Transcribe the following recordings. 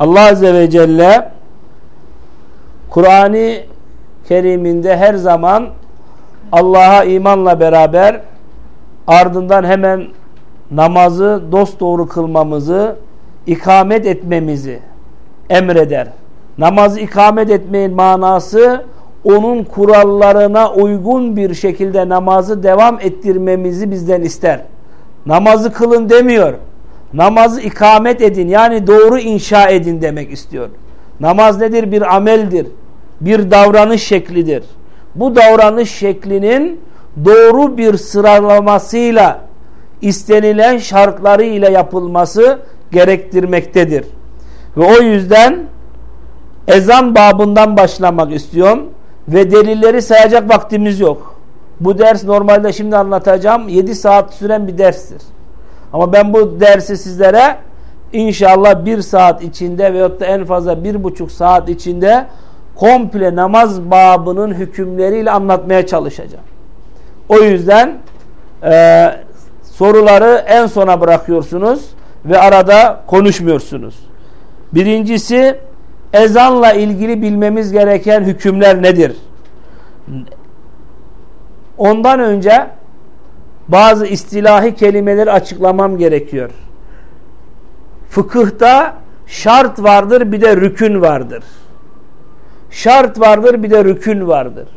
Allah Azze ve Celle Kur'an-ı Kerim'inde her zaman Allah'a imanla beraber ardından hemen namazı dosdoğru kılmamızı ikamet etmemizi emreder. Namazı ikamet etmeyin manası onun kurallarına uygun bir şekilde namazı devam ettirmemizi bizden ister. Namazı kılın demiyor. Namazı ikamet edin yani doğru inşa edin demek istiyor. Namaz nedir? Bir ameldir. Bir davranış şeklidir. Bu davranış şeklinin doğru bir sıralamasıyla istenilen şartlarıyla yapılması gerektirmektedir. Ve o yüzden ezan babından başlamak istiyorum ve delilleri sayacak vaktimiz yok. Bu ders normalde şimdi anlatacağım 7 saat süren bir derstir. Ama ben bu dersi sizlere inşallah bir saat içinde veyahut da en fazla bir buçuk saat içinde komple namaz babının hükümleriyle anlatmaya çalışacağım. O yüzden e, soruları en sona bırakıyorsunuz ve arada konuşmuyorsunuz. Birincisi ezanla ilgili bilmemiz gereken hükümler nedir? Ondan önce bazı istilahi kelimeleri açıklamam gerekiyor. Fıkıhta şart vardır bir de rükün vardır. Şart vardır bir de rükün vardır.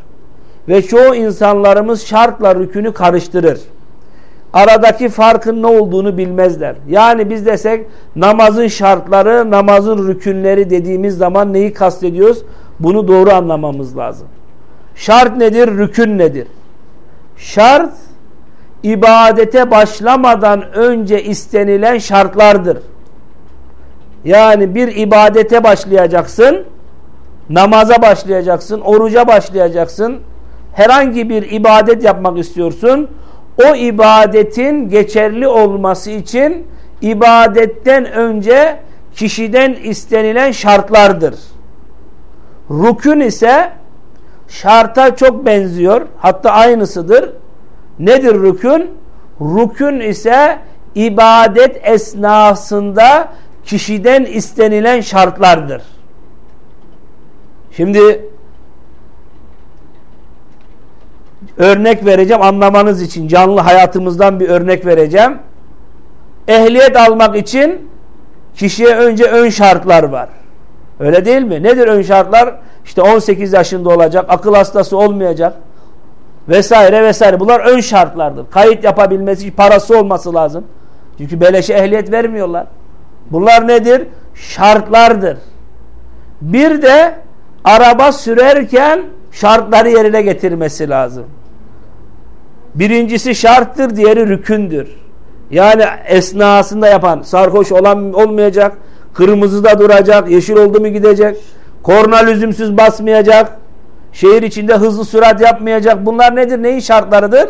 Ve çoğu insanlarımız şartla rükünü karıştırır. Aradaki farkın ne olduğunu bilmezler. Yani biz desek namazın şartları, namazın rükünleri dediğimiz zaman neyi kastediyoruz? Bunu doğru anlamamız lazım. Şart nedir? Rükün nedir? Şart ibadete başlamadan önce istenilen şartlardır. Yani bir ibadete başlayacaksın, namaza başlayacaksın, oruca başlayacaksın, herhangi bir ibadet yapmak istiyorsun, o ibadetin geçerli olması için ibadetten önce kişiden istenilen şartlardır. Rukun ise şarta çok benziyor. Hatta aynısıdır. Nedir rükün? Rükün ise ibadet esnasında kişiden istenilen şartlardır. Şimdi örnek vereceğim anlamanız için canlı hayatımızdan bir örnek vereceğim. Ehliyet almak için kişiye önce ön şartlar var. Öyle değil mi? Nedir ön şartlar? İşte 18 yaşında olacak, akıl hastası olmayacak vesaire vesaire. Bunlar ön şartlardır. Kayıt yapabilmesi parası olması lazım. Çünkü beleşe ehliyet vermiyorlar. Bunlar nedir? Şartlardır. Bir de araba sürerken şartları yerine getirmesi lazım. Birincisi şarttır, diğeri rükündür. Yani esnasında yapan sarhoş olan olmayacak, kırmızı da duracak, yeşil oldu mu gidecek, korna lüzumsuz basmayacak, şehir içinde hızlı sürat yapmayacak. Bunlar nedir? Neyin şartlarıdır?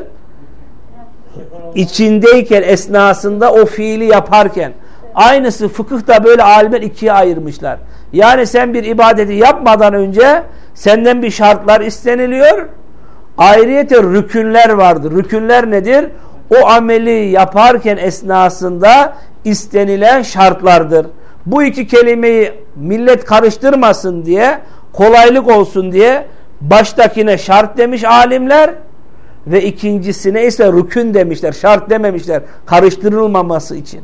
İçindeyken, esnasında o fiili yaparken. Aynısı fıkıhta böyle alimler ikiye ayırmışlar. Yani sen bir ibadeti yapmadan önce senden bir şartlar isteniliyor. Ayrıyete rükünler vardır. Rükünler nedir? O ameli yaparken esnasında istenilen şartlardır. Bu iki kelimeyi millet karıştırmasın diye, kolaylık olsun diye baştakine şart demiş alimler ve ikincisine ise rükün demişler. Şart dememişler. Karıştırılmaması için.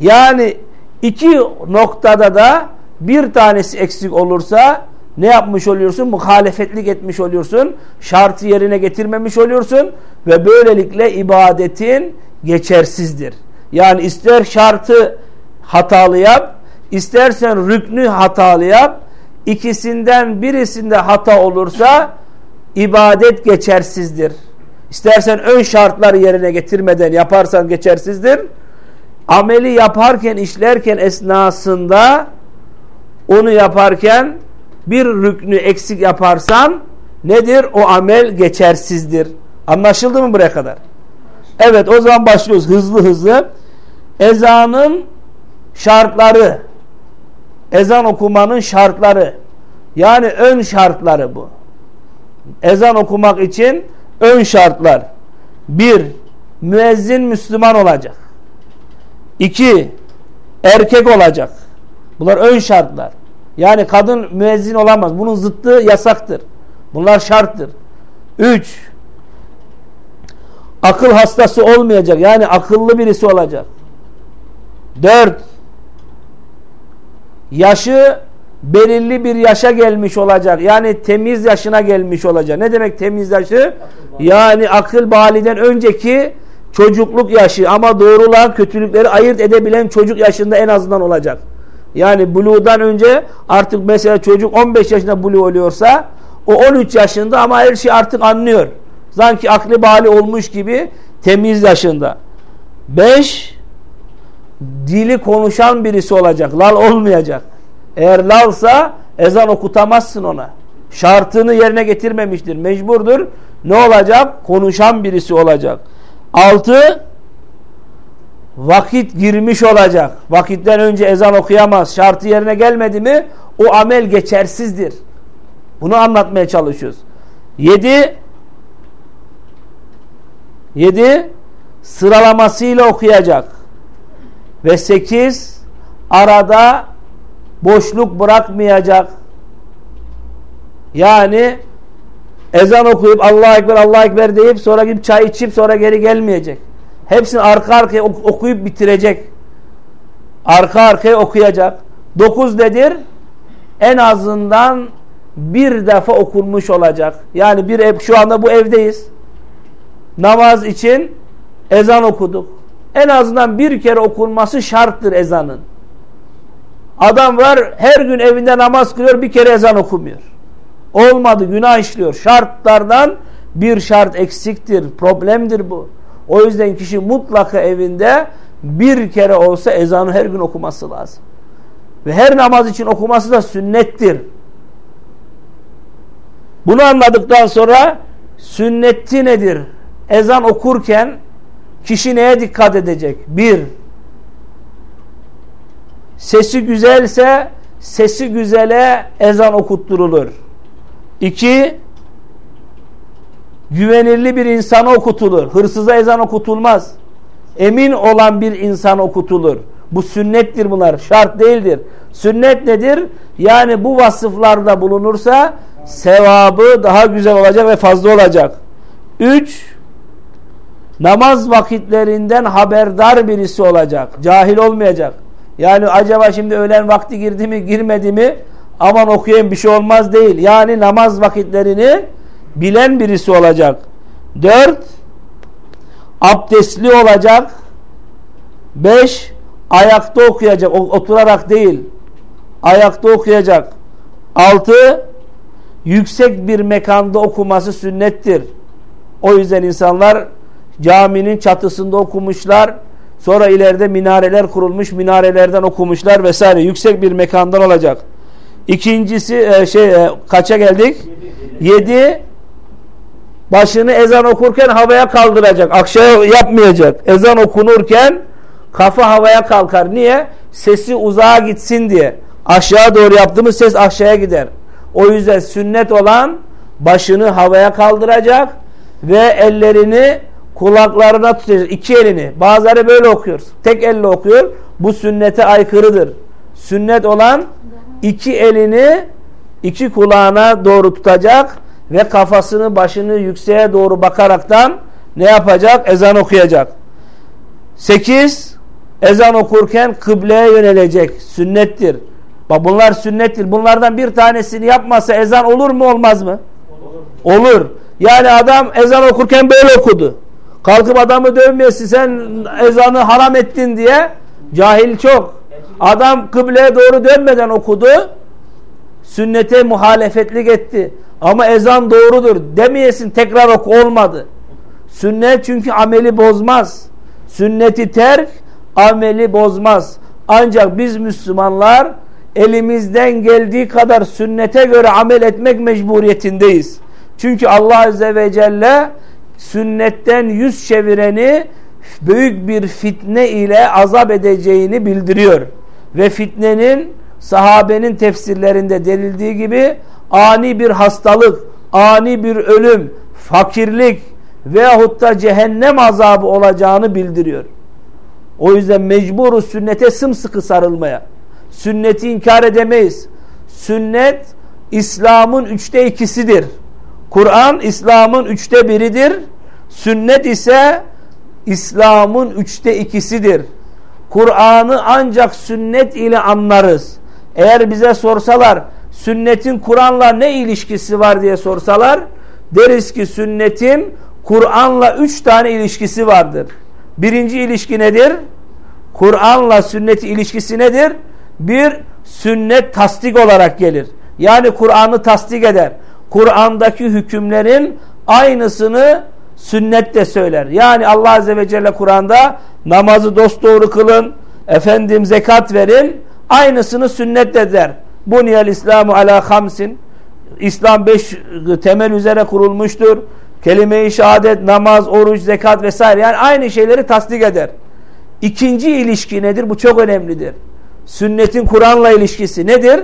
Yani iki noktada da bir tanesi eksik olursa ne yapmış oluyorsun? Muhalefetlik etmiş oluyorsun. Şartı yerine getirmemiş oluyorsun. Ve böylelikle ibadetin geçersizdir. Yani ister şartı hatalı yap, istersen rüknü hatalı yap. İkisinden birisinde hata olursa ibadet geçersizdir. İstersen ön şartları yerine getirmeden yaparsan geçersizdir. Ameli yaparken, işlerken esnasında onu yaparken bir rüknü eksik yaparsan nedir? O amel geçersizdir. Anlaşıldı mı buraya kadar? Evet o zaman başlıyoruz hızlı hızlı. Ezanın şartları ezan okumanın şartları yani ön şartları bu. Ezan okumak için ön şartlar. Bir, müezzin Müslüman olacak. İki, erkek olacak. Bunlar ön şartlar. Yani kadın müezzin olamaz. Bunun zıttı yasaktır. Bunlar şarttır. Üç, akıl hastası olmayacak. Yani akıllı birisi olacak. Dört, yaşı belirli bir yaşa gelmiş olacak. Yani temiz yaşına gelmiş olacak. Ne demek temiz yaşı? Yani akıl baliden önceki çocukluk yaşı ama doğrular kötülükleri ayırt edebilen çocuk yaşında en azından olacak. Yani buluğdan önce artık mesela çocuk 15 yaşında buluğ oluyorsa o 13 yaşında ama her şey artık anlıyor. Sanki aklı bali olmuş gibi temiz yaşında. 5 dili konuşan birisi olacak. Lal olmayacak. Eğer lalsa ezan okutamazsın ona. Şartını yerine getirmemiştir. Mecburdur. Ne olacak? Konuşan birisi olacak. 6 vakit girmiş olacak. Vakitten önce ezan okuyamaz. Şartı yerine gelmedi mi o amel geçersizdir. Bunu anlatmaya çalışıyoruz. 7 7 sıralamasıyla okuyacak. Ve 8 arada boşluk bırakmayacak. Yani ezan okuyup Allah Ekber Allah Ekber deyip sonra gidip çay içip sonra geri gelmeyecek. Hepsini arka arkaya okuyup bitirecek. Arka arkaya okuyacak. Dokuz nedir? En azından bir defa okunmuş olacak. Yani bir ev, şu anda bu evdeyiz. Namaz için ezan okuduk. En azından bir kere okunması şarttır ezanın. Adam var her gün evinde namaz kılıyor bir kere ezan okumuyor. Olmadı günah işliyor. Şartlardan bir şart eksiktir. Problemdir bu. O yüzden kişi mutlaka evinde bir kere olsa ezanı her gün okuması lazım. Ve her namaz için okuması da sünnettir. Bunu anladıktan sonra sünneti nedir? Ezan okurken kişi neye dikkat edecek? Bir, sesi güzelse sesi güzele ezan okutturulur. İki, güvenirli bir insana okutulur. Hırsıza ezan okutulmaz. Emin olan bir insan okutulur. Bu sünnettir bunlar. Şart değildir. Sünnet nedir? Yani bu vasıflarda bulunursa sevabı daha güzel olacak ve fazla olacak. Üç, namaz vakitlerinden haberdar birisi olacak. Cahil olmayacak. Yani acaba şimdi öğlen vakti girdi mi girmedi mi aman okuyayım bir şey olmaz değil. Yani namaz vakitlerini bilen birisi olacak. Dört, abdestli olacak. Beş, ayakta okuyacak. Oturarak değil. Ayakta okuyacak. Altı, yüksek bir mekanda okuması sünnettir. O yüzden insanlar caminin çatısında okumuşlar. Sonra ileride minareler kurulmuş. Minarelerden okumuşlar vesaire. Yüksek bir mekandan olacak. İkincisi e, şey e, kaça geldik? Yedi başını ezan okurken havaya kaldıracak. Akşam yapmayacak. Ezan okunurken kafa havaya kalkar. Niye? Sesi uzağa gitsin diye. Aşağı doğru yaptığımız ses aşağıya gider. O yüzden sünnet olan başını havaya kaldıracak ve ellerini kulaklarına tutacak. iki elini. Bazıları böyle okuyor. Tek elle okuyor. Bu sünnete aykırıdır. Sünnet olan iki elini iki kulağına doğru tutacak ve kafasını başını yükseğe doğru bakaraktan ne yapacak? Ezan okuyacak. Sekiz, ezan okurken kıbleye yönelecek. Sünnettir. Bak bunlar sünnettir. Bunlardan bir tanesini yapmasa ezan olur mu olmaz mı? Olur. olur. Yani adam ezan okurken böyle okudu. Kalkıp adamı dövmeyesin sen ezanı haram ettin diye cahil çok. Adam kıbleye doğru dönmeden okudu. Sünnete muhalefetlik etti. Ama ezan doğrudur demeyesin tekrar oku olmadı. Sünnet çünkü ameli bozmaz. Sünneti terk ameli bozmaz. Ancak biz Müslümanlar elimizden geldiği kadar sünnete göre amel etmek mecburiyetindeyiz. Çünkü Allah Azze ve Celle sünnetten yüz çevireni büyük bir fitne ile azap edeceğini bildiriyor. Ve fitnenin sahabenin tefsirlerinde denildiği gibi ani bir hastalık, ani bir ölüm, fakirlik veyahut da cehennem azabı olacağını bildiriyor. O yüzden mecburuz sünnete sımsıkı sarılmaya. sünneti inkar edemeyiz. Sünnet İslam'ın üçte ikisidir. Kur'an İslam'ın üçte biridir. Sünnet ise İslam'ın üçte ikisidir. Kur'an'ı ancak sünnet ile anlarız. Eğer bize sorsalar sünnetin Kur'an'la ne ilişkisi var diye sorsalar deriz ki sünnetin Kur'an'la üç tane ilişkisi vardır. Birinci ilişki nedir? Kur'an'la sünneti ilişkisi nedir? Bir, sünnet tasdik olarak gelir. Yani Kur'an'ı tasdik eder. Kur'an'daki hükümlerin aynısını sünnet de söyler. Yani Allah Azze ve Celle Kur'an'da namazı dosdoğru kılın, efendim zekat verin, aynısını sünnet de der. Buniyel İslamu ala hamsin. İslam beş temel üzere kurulmuştur. Kelime-i şehadet, namaz, oruç, zekat vesaire. Yani aynı şeyleri tasdik eder. İkinci ilişki nedir? Bu çok önemlidir. Sünnetin Kur'an'la ilişkisi nedir?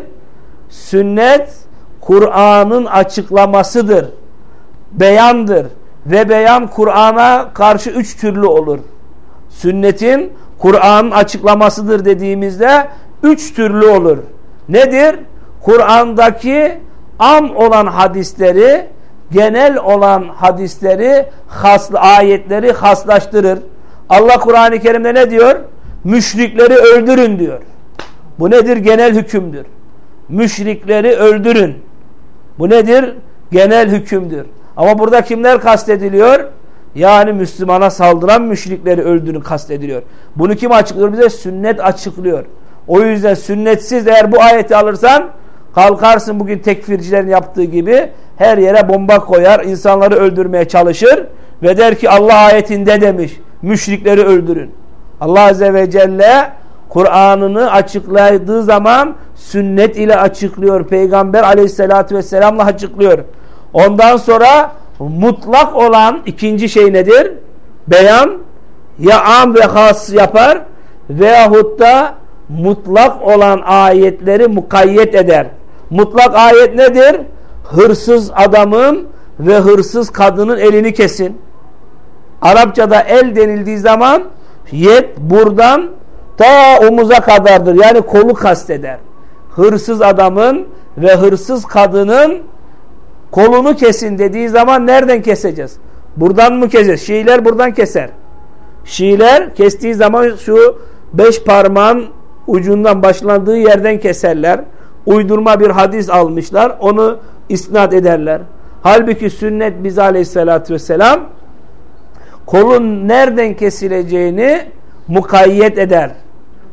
Sünnet Kur'an'ın açıklamasıdır. Beyandır. Ve beyan Kur'an'a karşı üç türlü olur. Sünnetin Kur'an'ın açıklamasıdır dediğimizde üç türlü olur. Nedir? Kur'an'daki am olan hadisleri genel olan hadisleri haslı ayetleri haslaştırır. Allah Kur'an-ı Kerim'de ne diyor? Müşrikleri öldürün diyor. Bu nedir? Genel hükümdür. Müşrikleri öldürün. Bu nedir? Genel hükümdür. Ama burada kimler kastediliyor? Yani Müslümana saldıran müşrikleri öldürün kastediliyor. Bunu kim açıklıyor bize? Sünnet açıklıyor. O yüzden sünnetsiz eğer bu ayeti alırsan kalkarsın bugün tekfircilerin yaptığı gibi her yere bomba koyar, insanları öldürmeye çalışır ve der ki Allah ayetinde demiş müşrikleri öldürün. Allah Azze ve Celle Kur'an'ını açıkladığı zaman sünnet ile açıklıyor. Peygamber aleyhissalatü vesselamla açıklıyor. Ondan sonra mutlak olan ikinci şey nedir? Beyan ya am ve has yapar veyahut da mutlak olan ayetleri mukayyet eder. Mutlak ayet nedir? Hırsız adamın ve hırsız kadının elini kesin. Arapçada el denildiği zaman yet buradan ta omuza kadardır. Yani kolu kasteder. Hırsız adamın ve hırsız kadının kolunu kesin dediği zaman nereden keseceğiz? Buradan mı keseceğiz? Şiiler buradan keser. Şiiler kestiği zaman şu beş parmağın ucundan başlandığı yerden keserler. Uydurma bir hadis almışlar. Onu isnat ederler. Halbuki sünnet bize aleyhissalatü vesselam kolun nereden kesileceğini mukayyet eder.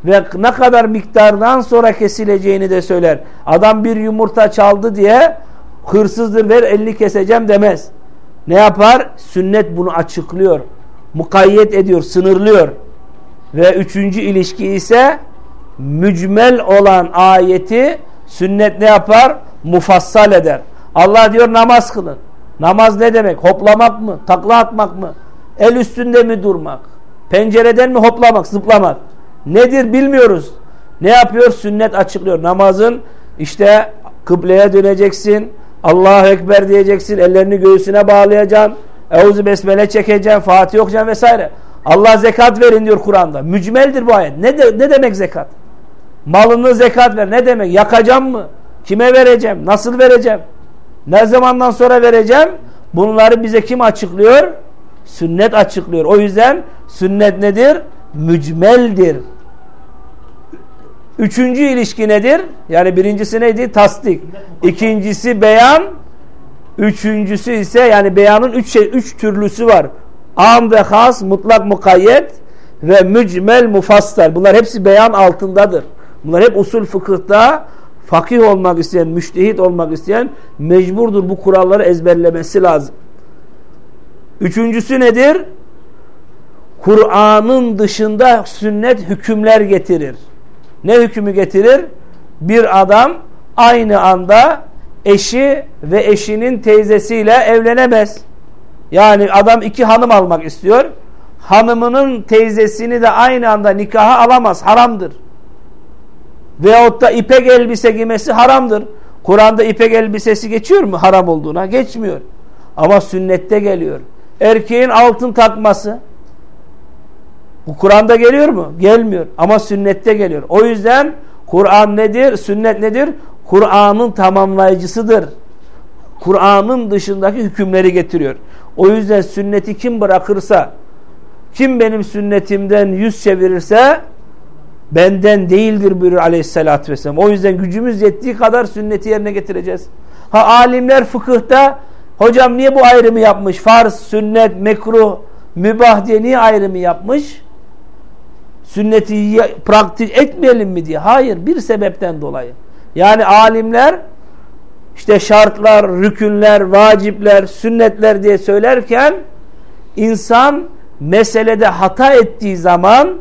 Ve ne kadar miktardan sonra kesileceğini de söyler. Adam bir yumurta çaldı diye hırsızdır ver elini keseceğim demez. Ne yapar? Sünnet bunu açıklıyor. Mukayyet ediyor, sınırlıyor. Ve üçüncü ilişki ise mücmel olan ayeti sünnet ne yapar? Mufassal eder. Allah diyor namaz kılın. Namaz ne demek? Hoplamak mı? Takla atmak mı? El üstünde mi durmak? Pencereden mi hoplamak, zıplamak? Nedir bilmiyoruz. Ne yapıyor? Sünnet açıklıyor. Namazın işte kıbleye döneceksin. Allahu Ekber diyeceksin. Ellerini göğsüne bağlayacaksın. Euzu besmele çekeceksin. Fatih okuyacaksın vesaire. Allah zekat verin diyor Kur'an'da. Mücmeldir bu ayet. Ne, de, ne demek zekat? Malını zekat ver. Ne demek? Yakacağım mı? Kime vereceğim? Nasıl vereceğim? Ne zamandan sonra vereceğim? Bunları bize kim açıklıyor? Sünnet açıklıyor. O yüzden sünnet nedir? Mücmeldir. Üçüncü ilişki nedir? Yani birincisi neydi? Tasdik. İkincisi beyan. Üçüncüsü ise yani beyanın üç, şey, üç türlüsü var. Am ve has, mutlak mukayyet ve mücmel mufassal. Bunlar hepsi beyan altındadır. Bunlar hep usul fıkıhta fakih olmak isteyen, müştehit olmak isteyen mecburdur bu kuralları ezberlemesi lazım. Üçüncüsü nedir? Kur'an'ın dışında sünnet hükümler getirir. Ne hükmü getirir? Bir adam aynı anda eşi ve eşinin teyzesiyle evlenemez. Yani adam iki hanım almak istiyor. Hanımının teyzesini de aynı anda nikaha alamaz. Haramdır. Veyahut da ipek elbise giymesi haramdır. Kur'an'da ipek elbisesi geçiyor mu haram olduğuna? Geçmiyor. Ama sünnette geliyor. Erkeğin altın takması bu Kur'an'da geliyor mu? Gelmiyor. Ama sünnette geliyor. O yüzden Kur'an nedir? Sünnet nedir? Kur'an'ın tamamlayıcısıdır. Kur'an'ın dışındaki hükümleri getiriyor. O yüzden sünneti kim bırakırsa, kim benim sünnetimden yüz çevirirse benden değildir buyuruyor aleyhissalatü vesselam. O yüzden gücümüz yettiği kadar sünneti yerine getireceğiz. Ha alimler fıkıhta hocam niye bu ayrımı yapmış? Farz, sünnet, mekruh, mübah diye niye ayrımı yapmış? Sünneti praktik etmeyelim mi diye. Hayır bir sebepten dolayı. Yani alimler işte şartlar, rükünler, vacipler, sünnetler diye söylerken insan meselede hata ettiği zaman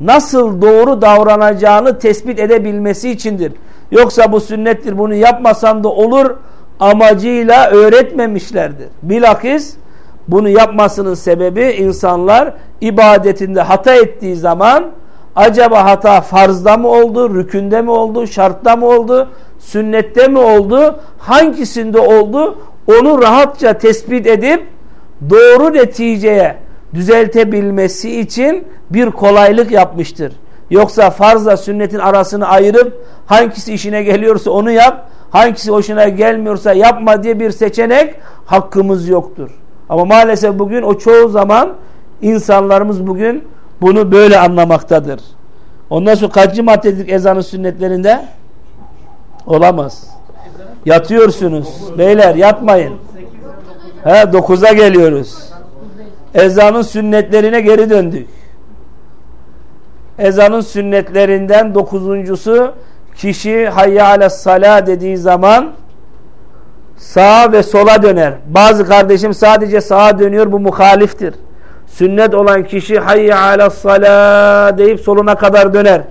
nasıl doğru davranacağını tespit edebilmesi içindir. Yoksa bu sünnettir bunu yapmasan da olur amacıyla öğretmemişlerdir. Bilakis bunu yapmasının sebebi insanlar ibadetinde hata ettiği zaman acaba hata farzda mı oldu, rükünde mi oldu, şartta mı oldu, sünnette mi oldu, hangisinde oldu onu rahatça tespit edip doğru neticeye düzeltebilmesi için bir kolaylık yapmıştır. Yoksa farzla sünnetin arasını ayırıp hangisi işine geliyorsa onu yap, hangisi hoşuna gelmiyorsa yapma diye bir seçenek hakkımız yoktur. Ama maalesef bugün o çoğu zaman insanlarımız bugün bunu böyle anlamaktadır. Ondan sonra kaçıncı maddedik ezanın sünnetlerinde? Olamaz. Yatıyorsunuz. Beyler yatmayın. He dokuza geliyoruz. Ezanın sünnetlerine geri döndük. Ezanın sünnetlerinden dokuzuncusu kişi hayya ale salah dediği zaman sağa ve sola döner. Bazı kardeşim sadece sağa dönüyor bu muhaliftir. Sünnet olan kişi hayye ala salah deyip soluna kadar döner.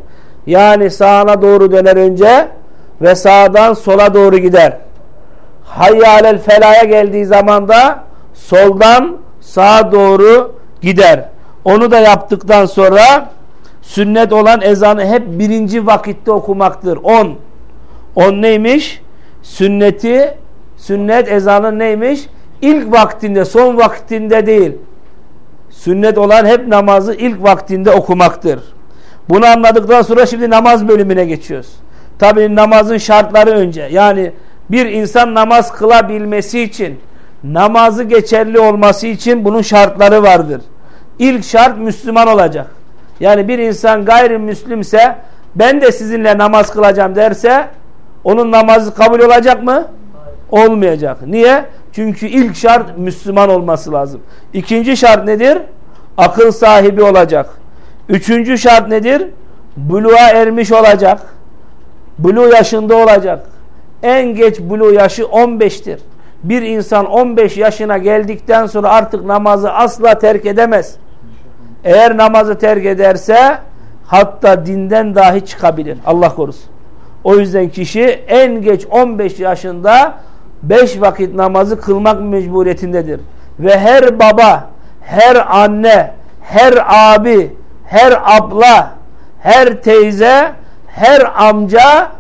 Yani sağına doğru döner önce ve sağdan sola doğru gider. Hayye alel felaya geldiği zaman da soldan sağa doğru gider. Onu da yaptıktan sonra sünnet olan ezanı hep birinci vakitte okumaktır. On. On neymiş? Sünneti, sünnet ezanı neymiş? İlk vaktinde, son vaktinde değil. Sünnet olan hep namazı ilk vaktinde okumaktır. Bunu anladıktan sonra şimdi namaz bölümüne geçiyoruz. Tabi namazın şartları önce. Yani bir insan namaz kılabilmesi için, namazı geçerli olması için bunun şartları vardır. İlk şart Müslüman olacak. Yani bir insan gayrimüslimse ben de sizinle namaz kılacağım derse onun namazı kabul olacak mı? Olmayacak. Niye? Çünkü ilk şart Müslüman olması lazım. İkinci şart nedir? Akıl sahibi olacak. Üçüncü şart nedir? Buluğa ermiş olacak. Bulu yaşında olacak. En geç bulu yaşı 15'tir. Bir insan 15 yaşına geldikten sonra artık namazı asla terk edemez. Eğer namazı terk ederse hatta dinden dahi çıkabilir. Allah korusun. O yüzden kişi en geç 15 yaşında 5 vakit namazı kılmak mecburiyetindedir. Ve her baba, her anne, her abi, her abla, her teyze, her amca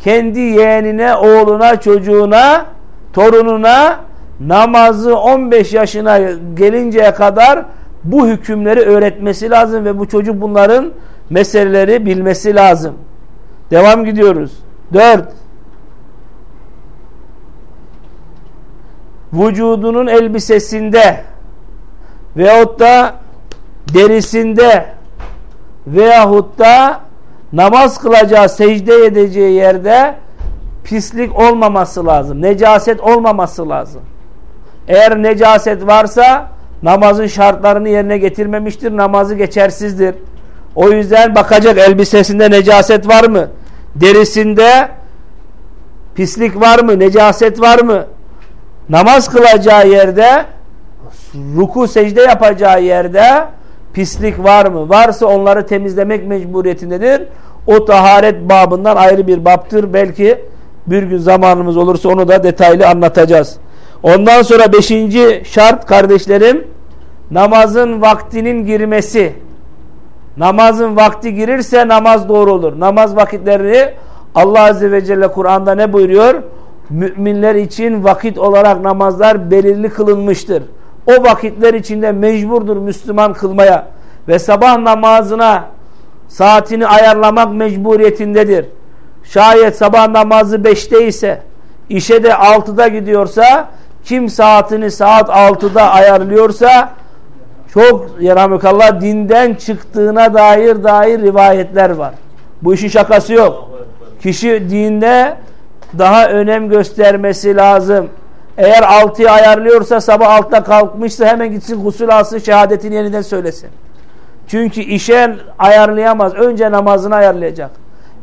kendi yeğenine, oğluna, çocuğuna, torununa namazı 15 yaşına gelinceye kadar bu hükümleri öğretmesi lazım ve bu çocuk bunların meseleleri bilmesi lazım. Devam gidiyoruz. 4. Vücudunun elbisesinde veyahut da derisinde veyahut da namaz kılacağı, secde edeceği yerde pislik olmaması lazım. Necaset olmaması lazım. Eğer necaset varsa namazın şartlarını yerine getirmemiştir. Namazı geçersizdir. O yüzden bakacak elbisesinde necaset var mı? Derisinde pislik var mı? Necaset var mı? Namaz kılacağı yerde ruku secde yapacağı yerde pislik var mı? Varsa onları temizlemek mecburiyetindedir. O taharet babından ayrı bir baptır. Belki bir gün zamanımız olursa onu da detaylı anlatacağız. Ondan sonra beşinci şart kardeşlerim namazın vaktinin girmesi. Namazın vakti girirse namaz doğru olur. Namaz vakitlerini Allah Azze ve Celle Kur'an'da ne buyuruyor? Müminler için vakit olarak namazlar belirli kılınmıştır. O vakitler içinde mecburdur Müslüman kılmaya ve sabah namazına saatini ayarlamak mecburiyetindedir. Şayet sabah namazı 5'te ise işe de 6'da gidiyorsa kim saatini saat 6'da ayarlıyorsa çok yarhamdülillah dinden çıktığına dair dair rivayetler var. Bu işin şakası yok. Kişi dinde daha önem göstermesi lazım. Eğer 6'yı ayarlıyorsa sabah 6'da kalkmışsa hemen gitsin gusül alsın şehadetini yeniden söylesin. Çünkü işe ayarlayamaz. Önce namazını ayarlayacak.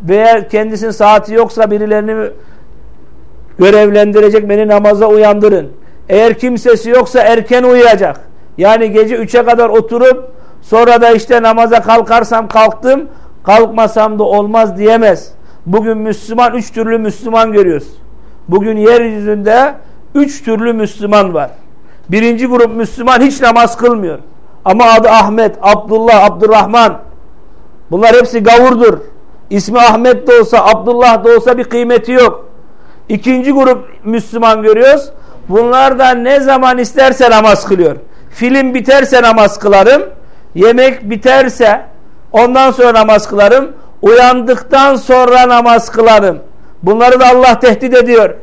Veya kendisinin saati yoksa birilerini görevlendirecek beni namaza uyandırın. Eğer kimsesi yoksa erken uyuyacak. Yani gece 3'e kadar oturup sonra da işte namaza kalkarsam kalktım kalkmasam da olmaz diyemez. Bugün Müslüman üç türlü Müslüman görüyoruz. Bugün yeryüzünde üç türlü Müslüman var. Birinci grup Müslüman hiç namaz kılmıyor. Ama adı Ahmet, Abdullah, Abdurrahman. Bunlar hepsi gavurdur. İsmi Ahmet de olsa, Abdullah da olsa bir kıymeti yok. İkinci grup Müslüman görüyoruz. Bunlar da ne zaman isterse namaz kılıyor. Film biterse namaz kılarım. Yemek biterse ondan sonra namaz kılarım. Uyandıktan sonra namaz kılarım. Bunları da Allah tehdit ediyor.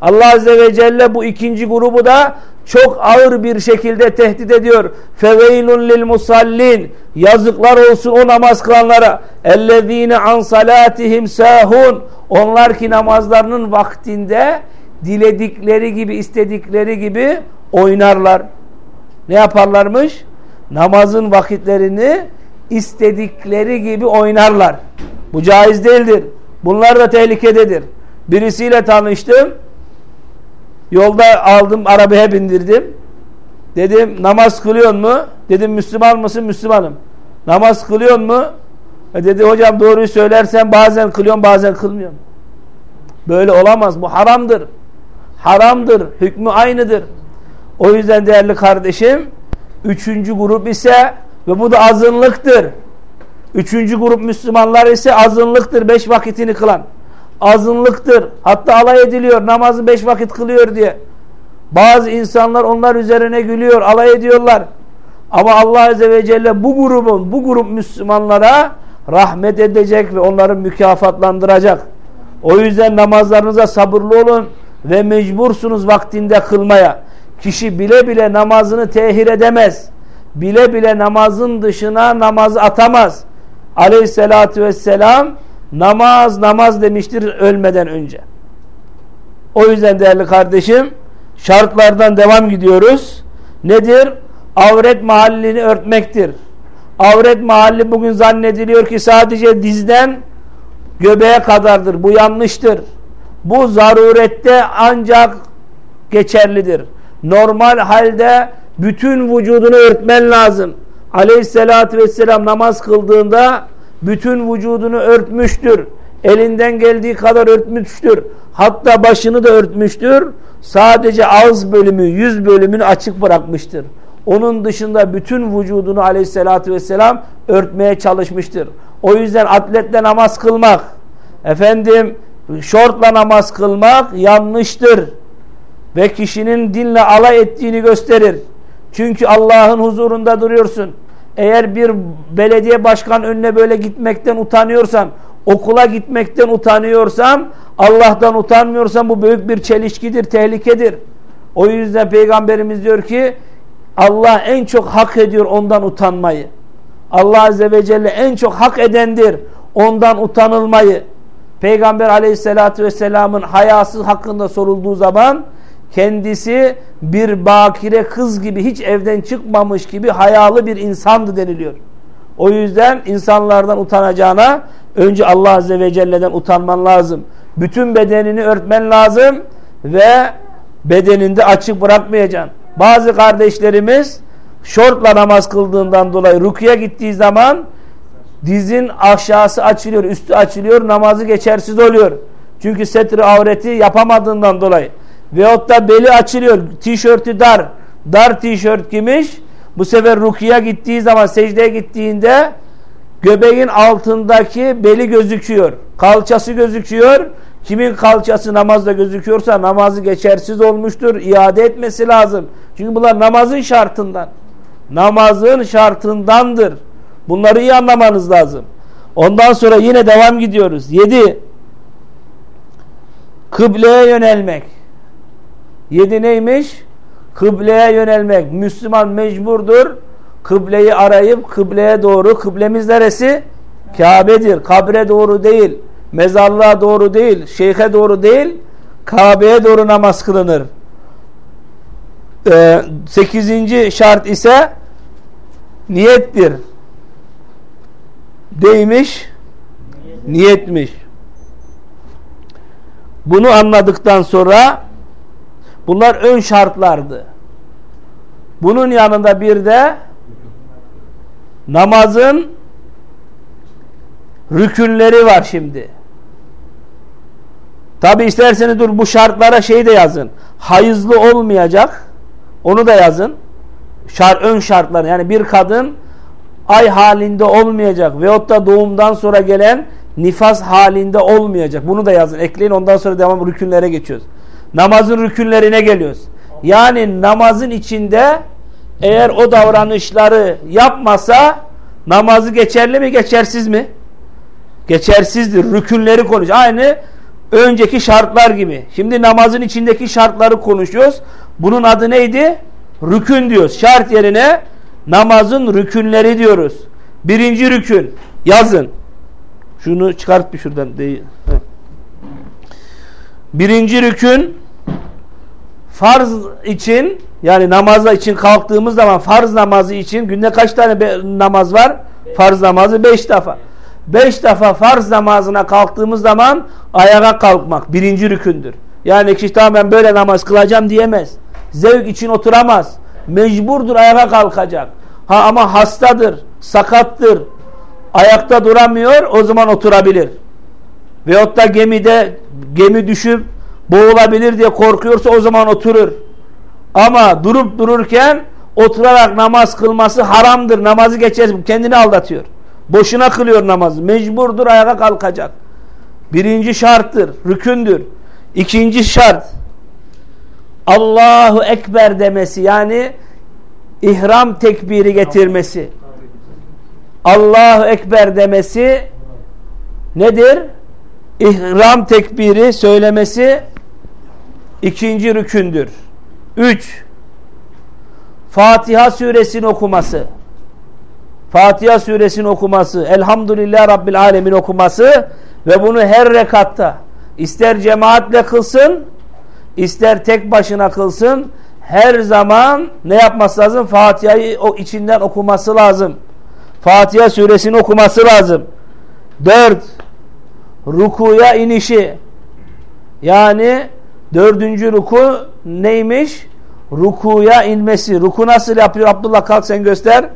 Allah Azze ve Celle bu ikinci grubu da çok ağır bir şekilde tehdit ediyor. Feveylun lil musallin yazıklar olsun o namaz kılanlara. Ellezine an salatihim sahun onlar ki namazlarının vaktinde diledikleri gibi istedikleri gibi oynarlar. Ne yaparlarmış? Namazın vakitlerini istedikleri gibi oynarlar. Bu caiz değildir. Bunlar da tehlikededir. Birisiyle tanıştım. Yolda aldım arabaya bindirdim. Dedim namaz kılıyor mu? Dedim Müslüman mısın? Müslümanım. Namaz kılıyor mu? E dedi hocam doğruyu söylersen bazen kılıyorum bazen kılmıyorum. Böyle olamaz. Bu haramdır. Haramdır. Hükmü aynıdır. O yüzden değerli kardeşim üçüncü grup ise ve bu da azınlıktır. Üçüncü grup Müslümanlar ise azınlıktır. Beş vakitini kılan. Azınlıktır. Hatta alay ediliyor. Namazı beş vakit kılıyor diye. Bazı insanlar onlar üzerine gülüyor. Alay ediyorlar. Ama Allah Azze ve Celle bu grubun, bu grup Müslümanlara rahmet edecek ve onları mükafatlandıracak. O yüzden namazlarınıza sabırlı olun ve mecbursunuz vaktinde kılmaya. Kişi bile bile namazını tehir edemez. Bile bile namazın dışına namaz atamaz. Aleyhissalatü vesselam namaz namaz demiştir ölmeden önce. O yüzden değerli kardeşim şartlardan devam gidiyoruz. Nedir? Avret mahallini örtmektir. Avret mahalli bugün zannediliyor ki sadece dizden göbeğe kadardır. Bu yanlıştır. Bu zarurette ancak geçerlidir. Normal halde bütün vücudunu örtmen lazım. Aleyhissalatü vesselam namaz kıldığında bütün vücudunu örtmüştür. Elinden geldiği kadar örtmüştür. Hatta başını da örtmüştür. Sadece ağız bölümü, yüz bölümünü açık bırakmıştır. Onun dışında bütün vücudunu aleyhissalatü vesselam örtmeye çalışmıştır. O yüzden atletle namaz kılmak, efendim şortla namaz kılmak yanlıştır. Ve kişinin dinle alay ettiğini gösterir. Çünkü Allah'ın huzurunda duruyorsun. Eğer bir belediye başkan önüne böyle gitmekten utanıyorsan, okula gitmekten utanıyorsan, Allah'tan utanmıyorsan bu büyük bir çelişkidir, tehlikedir. O yüzden Peygamberimiz diyor ki Allah en çok hak ediyor ondan utanmayı. Allah Azze ve Celle en çok hak edendir ondan utanılmayı. Peygamber Aleyhisselatü vesselamın hayası hakkında sorulduğu zaman kendisi bir bakire kız gibi hiç evden çıkmamış gibi hayalı bir insandı deniliyor. O yüzden insanlardan utanacağına önce Allah Azze ve Celle'den utanman lazım. Bütün bedenini örtmen lazım ve bedeninde açık bırakmayacaksın. Bazı kardeşlerimiz şortla namaz kıldığından dolayı rukuya gittiği zaman dizin aşağısı açılıyor, üstü açılıyor, namazı geçersiz oluyor. Çünkü setri avreti yapamadığından dolayı. Veyahut da beli açılıyor. Tişörtü dar. Dar tişört giymiş. Bu sefer rukiye gittiği zaman secdeye gittiğinde göbeğin altındaki beli gözüküyor. Kalçası gözüküyor. Kimin kalçası namazda gözüküyorsa namazı geçersiz olmuştur. İade etmesi lazım. Çünkü bunlar namazın şartından. Namazın şartındandır. Bunları iyi anlamanız lazım. Ondan sonra yine devam gidiyoruz. Yedi. Kıbleye yönelmek. Yedi neymiş? Kıbleye yönelmek. Müslüman mecburdur. Kıbleyi arayıp kıbleye doğru. Kıblemiz neresi? Kabe'dir. Kabre doğru değil. Mezarlığa doğru değil. Şeyhe doğru değil. Kabe'ye doğru namaz kılınır. Ee, sekizinci şart ise niyettir. Deymiş, niyetmiş. Bunu anladıktan sonra bunlar ön şartlardı. Bunun yanında bir de namazın rükünleri var şimdi. Tabi isterseniz dur bu şartlara şey de yazın. Hayızlı olmayacak. Onu da yazın. Şart, ön şartlar yani bir kadın ay halinde olmayacak veyahut da doğumdan sonra gelen nifas halinde olmayacak. Bunu da yazın. Ekleyin ondan sonra devam rükünlere geçiyoruz. Namazın rükünlerine geliyoruz. Yani namazın içinde eğer o davranışları yapmasa namazı geçerli mi geçersiz mi? Geçersizdir. Rükünleri konuş. Aynı önceki şartlar gibi. Şimdi namazın içindeki şartları konuşuyoruz. Bunun adı neydi? Rükün diyoruz. Şart yerine namazın rükünleri diyoruz. Birinci rükün. Yazın. Şunu çıkart bir şuradan. Değil. Birinci rükün farz için yani namazla için kalktığımız zaman farz namazı için günde kaç tane namaz var? Farz namazı beş defa. Beş defa farz namazına kalktığımız zaman ayağa kalkmak birinci rükündür. Yani kişi tamam ben böyle namaz kılacağım diyemez. Zevk için oturamaz. Mecburdur ayağa kalkacak. Ha ama hastadır, sakattır, ayakta duramıyor o zaman oturabilir. Veyahut da gemide gemi düşüp boğulabilir diye korkuyorsa o zaman oturur. Ama durup dururken oturarak namaz kılması haramdır. Namazı geçer kendini aldatıyor. Boşuna kılıyor namazı. Mecburdur ayağa kalkacak. Birinci şarttır, rükündür. İkinci şart Allahu Ekber demesi yani ihram tekbiri getirmesi. Allahu Ekber demesi nedir? İhram tekbiri söylemesi ikinci rükündür. Üç, Fatiha suresini okuması. Fatiha suresini okuması, Elhamdülillah Rabbil Alemin okuması ve bunu her rekatta ister cemaatle kılsın, ister tek başına kılsın, her zaman ne yapması lazım? Fatiha'yı o içinden okuması lazım. Fatiha suresini okuması lazım. Dört, rukuya inişi. Yani dördüncü ruku neymiş? Rukuya inmesi. Ruku nasıl yapıyor? Abdullah kalk sen göster.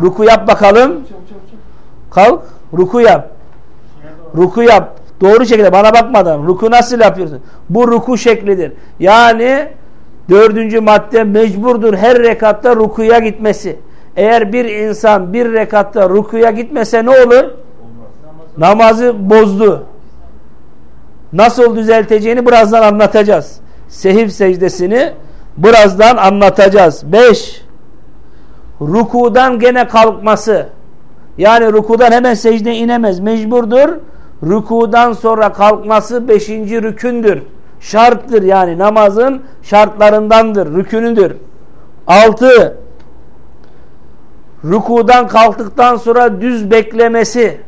Ruku yap bakalım. Kalk. Ruku yap. Ruku yap. Doğru şekilde bana bakmadan. Ruku nasıl yapıyorsun? Bu ruku şeklidir. Yani dördüncü madde mecburdur her rekatta rukuya gitmesi. Eğer bir insan bir rekatta rukuya gitmese ne olur? Namazı bozdu. Nasıl düzelteceğini birazdan anlatacağız. Sehif secdesini birazdan anlatacağız. Beş, rukudan gene kalkması. Yani rukudan hemen secde inemez. Mecburdur. Rukudan sonra kalkması beşinci rükündür. Şarttır yani namazın şartlarındandır. Rükünüdür. Altı, rukudan kalktıktan sonra düz beklemesi.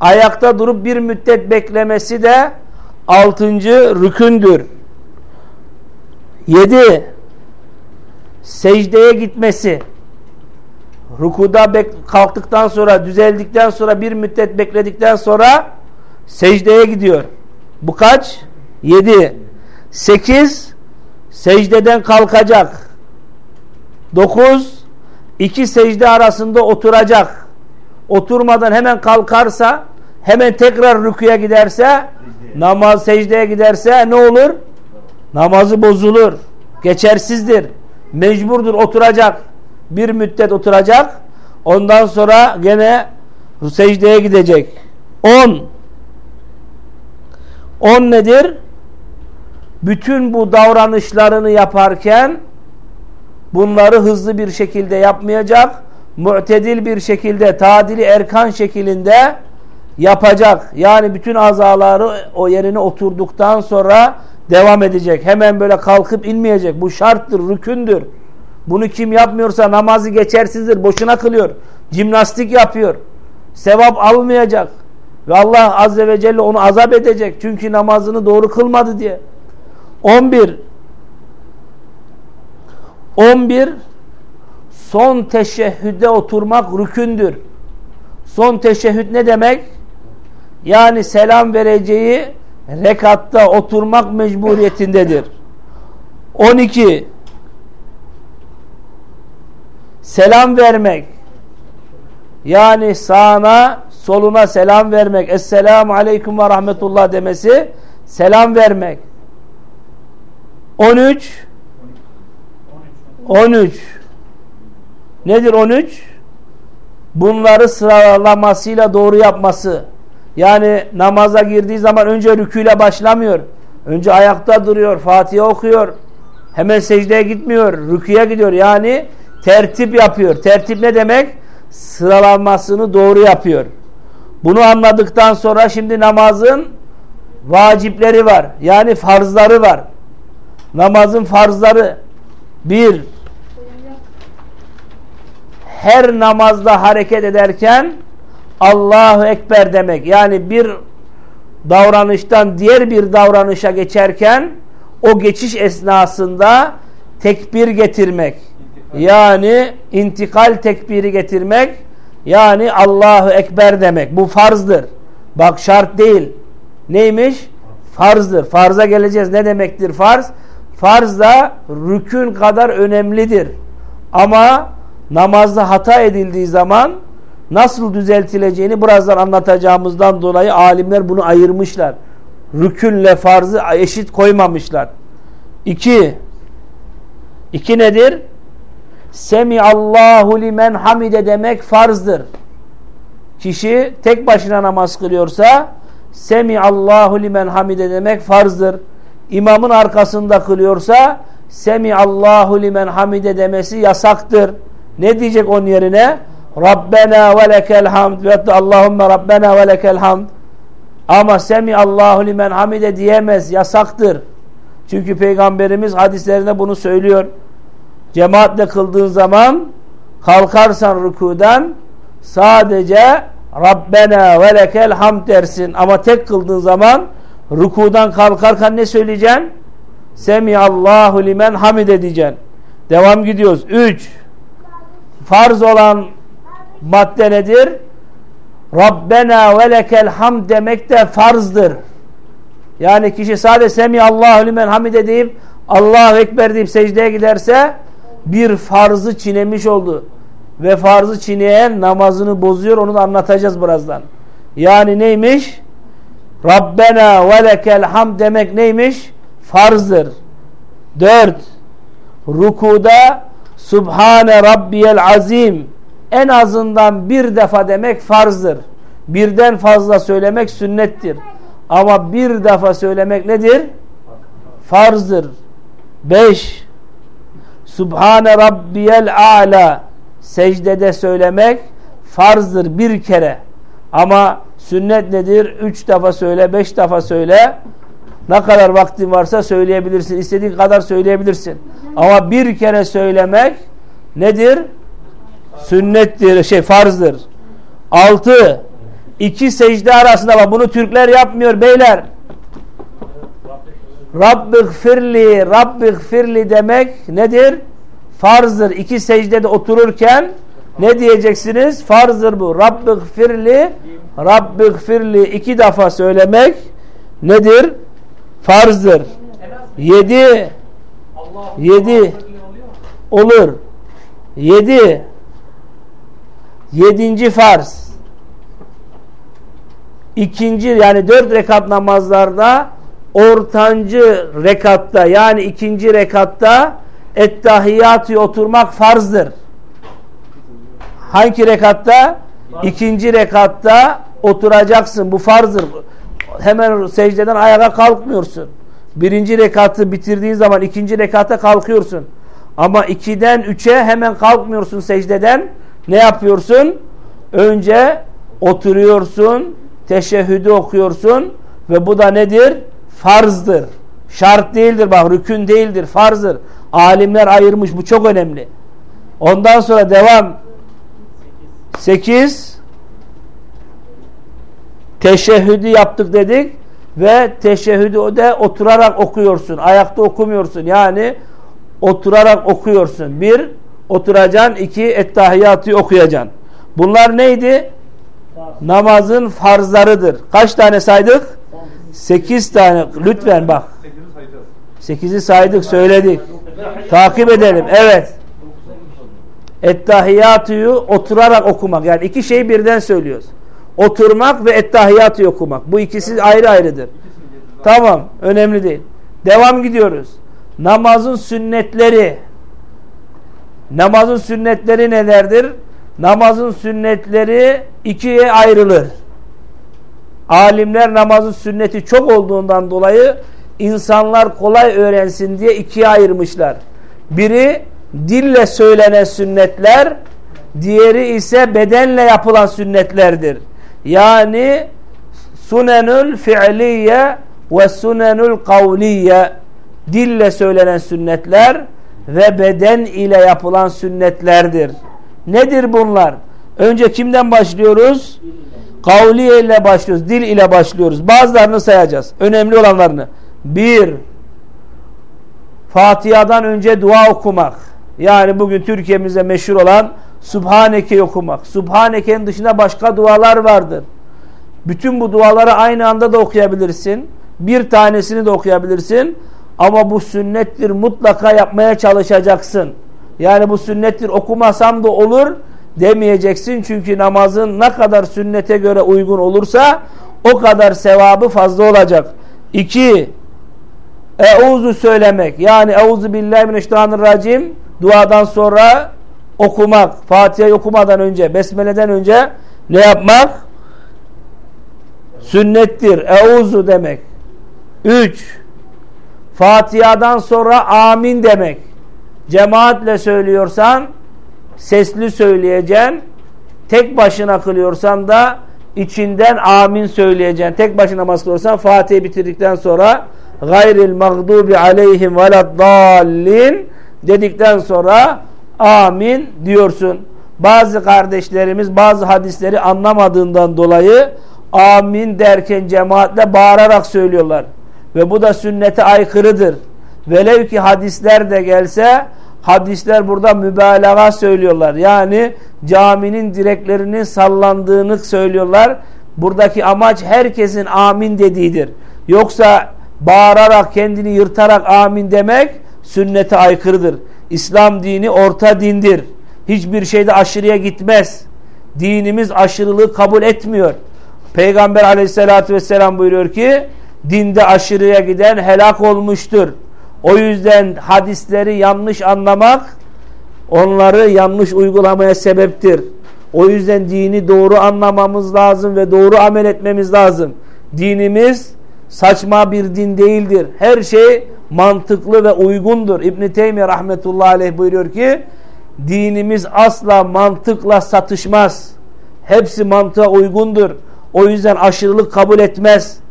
Ayakta durup bir müddet beklemesi de altıncı rükündür. Yedi, secdeye gitmesi rukuda kalktıktan sonra düzeldikten sonra bir müddet bekledikten sonra secdeye gidiyor. Bu kaç? Yedi. Sekiz secdeden kalkacak. Dokuz iki secde arasında oturacak. Oturmadan hemen kalkarsa hemen tekrar rükuya giderse namaz secdeye giderse ne olur? Namazı bozulur. Geçersizdir. Mecburdur oturacak bir müddet oturacak. Ondan sonra gene secdeye gidecek. 10 10 nedir? Bütün bu davranışlarını yaparken bunları hızlı bir şekilde yapmayacak. Mu'tedil bir şekilde, tadili erkan şeklinde yapacak. Yani bütün azaları o yerine oturduktan sonra devam edecek. Hemen böyle kalkıp inmeyecek. Bu şarttır, rükündür. Bunu kim yapmıyorsa namazı geçersizdir. Boşuna kılıyor. Cimnastik yapıyor. Sevap almayacak. Ve Allah Azze ve Celle onu azap edecek. Çünkü namazını doğru kılmadı diye. 11 11 son teşehhüde oturmak rükündür. Son teşehhüd ne demek? Yani selam vereceği rekatta oturmak mecburiyetindedir. 12 selam vermek. Yani sağına soluna selam vermek. Esselamu Aleyküm ve Rahmetullah demesi selam vermek. 13 13 nedir 13 bunları sıralamasıyla doğru yapması yani namaza girdiği zaman önce rüküyle başlamıyor. Önce ayakta duruyor Fatiha okuyor. Hemen secdeye gitmiyor rüküye gidiyor. Yani tertip yapıyor. Tertip ne demek? Sıralanmasını doğru yapıyor. Bunu anladıktan sonra şimdi namazın vacipleri var. Yani farzları var. Namazın farzları. Bir her namazda hareket ederken Allahu Ekber demek. Yani bir davranıştan diğer bir davranışa geçerken o geçiş esnasında tekbir getirmek. Yani intikal tekbiri getirmek. Yani Allahu Ekber demek. Bu farzdır. Bak şart değil. Neymiş? Farzdır. Farza geleceğiz. Ne demektir farz? Farz da rükün kadar önemlidir. Ama namazda hata edildiği zaman nasıl düzeltileceğini birazdan anlatacağımızdan dolayı alimler bunu ayırmışlar. Rükünle farzı eşit koymamışlar. İki, iki nedir? Semiallahu limen hamide demek farzdır. Kişi tek başına namaz kılıyorsa Semiallahu limen hamide demek farzdır. İmamın arkasında kılıyorsa Semiallahu limen hamide demesi yasaktır. Ne diyecek onun yerine? Rabbena ve lekel hamd ve Allahümme Rabbena ve lekel hamd. Ama semi Allahu limen hamide diyemez. Yasaktır. Çünkü Peygamberimiz hadislerinde bunu söylüyor. Cemaatle kıldığın zaman kalkarsan rükudan sadece Rabbena ve lekel hamd dersin. Ama tek kıldığın zaman rükudan kalkarken ne söyleyeceksin? Semi Allahu limen hamide diyeceksin. Devam gidiyoruz. 3 farz olan madde nedir? Rabbena ve lekel hamd demek de farzdır. Yani kişi sadece semi Allahu limen hamide deyip Allahu ekber deyip secdeye giderse bir farzı çiğnemiş oldu. Ve farzı çiğneyen namazını bozuyor. Onu da anlatacağız birazdan. Yani neymiş? Rabbena ve lekel hamd demek neymiş? Farzdır. Dört. Rukuda Subhane Rabbiyel Azim en azından bir defa demek farzdır. Birden fazla söylemek sünnettir. Ama bir defa söylemek nedir? Farzdır. Beş. Subhane Rabbiyel A'la secdede söylemek farzdır bir kere. Ama sünnet nedir? Üç defa söyle, beş defa söyle. Ne kadar vaktin varsa söyleyebilirsin. İstediğin kadar söyleyebilirsin. Ama bir kere söylemek nedir? Sünnettir, şey farzdır. Altı, iki secde arasında var. Bunu Türkler yapmıyor beyler. Rabbigfirli, Rabbigfirli demek nedir? Farzdır. İki secdede otururken ne diyeceksiniz? Farzdır bu. Rabbigfirli, Rabbigfirli iki defa söylemek nedir? Farzdır. Yedi, Yedi. Olur. Yedi. Yedinci farz. İkinci yani dört rekat namazlarda ortancı rekatta yani ikinci rekatta ettahiyatı oturmak farzdır. Hangi rekatta? İkinci rekatta oturacaksın. Bu farzdır. Hemen secdeden ayağa kalkmıyorsun. Birinci rekatı bitirdiğin zaman ikinci rekata kalkıyorsun. Ama ikiden üçe hemen kalkmıyorsun secdeden. Ne yapıyorsun? Önce oturuyorsun, teşehhüdü okuyorsun ve bu da nedir? Farzdır. Şart değildir bak rükün değildir farzdır. Alimler ayırmış bu çok önemli. Ondan sonra devam. 8 Teşehhüdü yaptık dedik ve teşehhüdü de oturarak okuyorsun. Ayakta okumuyorsun. Yani oturarak okuyorsun. Bir, oturacaksın. iki ettahiyatı okuyacaksın. Bunlar neydi? Namazın farzlarıdır. Kaç tane saydık? Sekiz tane. Lütfen bak. Sekizi saydık söyledik. Takip edelim. Evet. Ettahiyatıyı oturarak okumak. Yani iki şeyi birden söylüyoruz. Oturmak ve ettahiyatı okumak. Bu ikisi ayrı ayrıdır. Tamam. Önemli değil. Devam gidiyoruz. Namazın sünnetleri. Namazın sünnetleri nelerdir? Namazın sünnetleri ikiye ayrılır. Alimler namazın sünneti çok olduğundan dolayı insanlar kolay öğrensin diye ikiye ayırmışlar. Biri dille söylenen sünnetler, diğeri ise bedenle yapılan sünnetlerdir. Yani sunenül fi'liye ve sunenül kavliye dille söylenen sünnetler ve beden ile yapılan sünnetlerdir. Nedir bunlar? Önce kimden başlıyoruz? Kavliye ile başlıyoruz. Dil ile başlıyoruz. Bazılarını sayacağız. Önemli olanlarını. Bir, Fatiha'dan önce dua okumak. Yani bugün Türkiye'mizde meşhur olan Subhaneke okumak. Subhaneke'nin dışında başka dualar vardır. Bütün bu duaları aynı anda da okuyabilirsin. Bir tanesini de okuyabilirsin. Ama bu sünnettir mutlaka yapmaya çalışacaksın. Yani bu sünnettir okumasam da olur demeyeceksin. Çünkü namazın ne kadar sünnete göre uygun olursa o kadar sevabı fazla olacak. İki, Euzu söylemek. Yani Euzu billahi mineşşeytanirracim duadan sonra okumak. Fatiha okumadan önce, besmeleden önce ne yapmak? Sünnettir. Euzu demek. Üç, Fatiha'dan sonra amin demek. Cemaatle söylüyorsan sesli söyleyeceksin. Tek başına kılıyorsan da içinden amin söyleyeceksin. Tek başına namaz kılıyorsan Fatiha'yı bitirdikten sonra gayril mağdubi aleyhim veleddallin dedikten sonra amin diyorsun. Bazı kardeşlerimiz bazı hadisleri anlamadığından dolayı amin derken cemaatle bağırarak söylüyorlar. Ve bu da sünnete aykırıdır. Velev ki hadisler de gelse hadisler burada mübalağa söylüyorlar. Yani caminin direklerinin sallandığını söylüyorlar. Buradaki amaç herkesin amin dediğidir. Yoksa bağırarak kendini yırtarak amin demek sünnete aykırıdır. İslam dini orta dindir. Hiçbir şeyde aşırıya gitmez. Dinimiz aşırılığı kabul etmiyor. Peygamber aleyhissalatü vesselam buyuruyor ki dinde aşırıya giden helak olmuştur. O yüzden hadisleri yanlış anlamak onları yanlış uygulamaya sebeptir. O yüzden dini doğru anlamamız lazım ve doğru amel etmemiz lazım. Dinimiz saçma bir din değildir. Her şey mantıklı ve uygundur. İbn-i Teymiye rahmetullahi aleyh buyuruyor ki dinimiz asla mantıkla satışmaz. Hepsi mantığa uygundur. O yüzden aşırılık kabul etmez.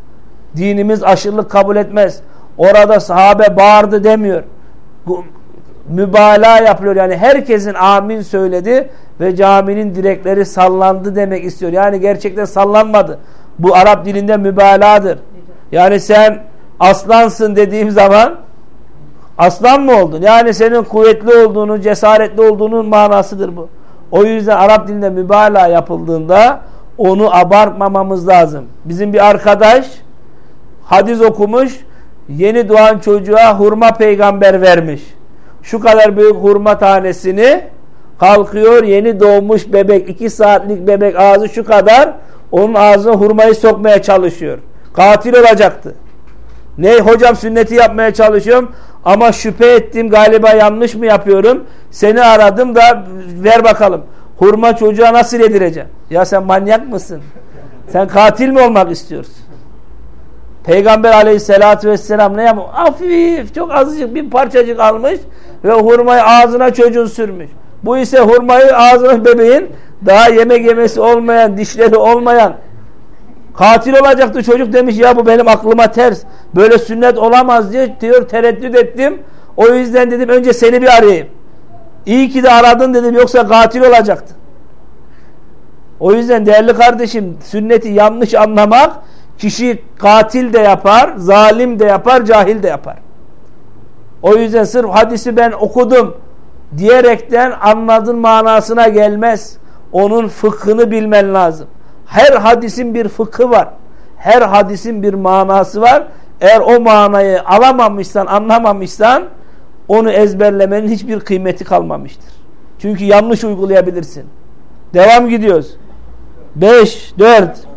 Dinimiz aşırılık kabul etmez. Orada sahabe bağırdı demiyor. Mübalağa yapılıyor. Yani herkesin amin söyledi ve caminin direkleri sallandı demek istiyor. Yani gerçekten sallanmadı. Bu Arap dilinde mübalağadır. Yani sen aslansın dediğim zaman aslan mı oldun? Yani senin kuvvetli olduğunu, cesaretli olduğunun manasıdır bu. O yüzden Arap dilinde mübalağa yapıldığında onu abartmamamız lazım. Bizim bir arkadaş hadis okumuş, yeni doğan çocuğa hurma peygamber vermiş. Şu kadar büyük hurma tanesini kalkıyor yeni doğmuş bebek, iki saatlik bebek ağzı şu kadar, onun ağzına hurmayı sokmaya çalışıyor. Katil olacaktı. Ne hocam sünneti yapmaya çalışıyorum ama şüphe ettim galiba yanlış mı yapıyorum. Seni aradım da ver bakalım. Hurma çocuğa nasıl yedireceğim? Ya sen manyak mısın? Sen katil mi olmak istiyorsun? Peygamber aleyhissalatü vesselam ne yapmış? Hafif çok azıcık bir parçacık almış ve hurmayı ağzına çocuğun sürmüş. Bu ise hurmayı ağzına bebeğin daha yemek yemesi olmayan, dişleri olmayan Katil olacaktı çocuk demiş ya bu benim aklıma ters. Böyle sünnet olamaz diye diyor tereddüt ettim. O yüzden dedim önce seni bir arayayım. İyi ki de aradın dedim yoksa katil olacaktı. O yüzden değerli kardeşim sünneti yanlış anlamak kişi katil de yapar, zalim de yapar, cahil de yapar. O yüzden sırf hadisi ben okudum diyerekten anladın manasına gelmez. Onun fıkhını bilmen lazım. Her hadisin bir fıkhı var. Her hadisin bir manası var. Eğer o manayı alamamışsan, anlamamışsan onu ezberlemenin hiçbir kıymeti kalmamıştır. Çünkü yanlış uygulayabilirsin. Devam gidiyoruz. 5, 4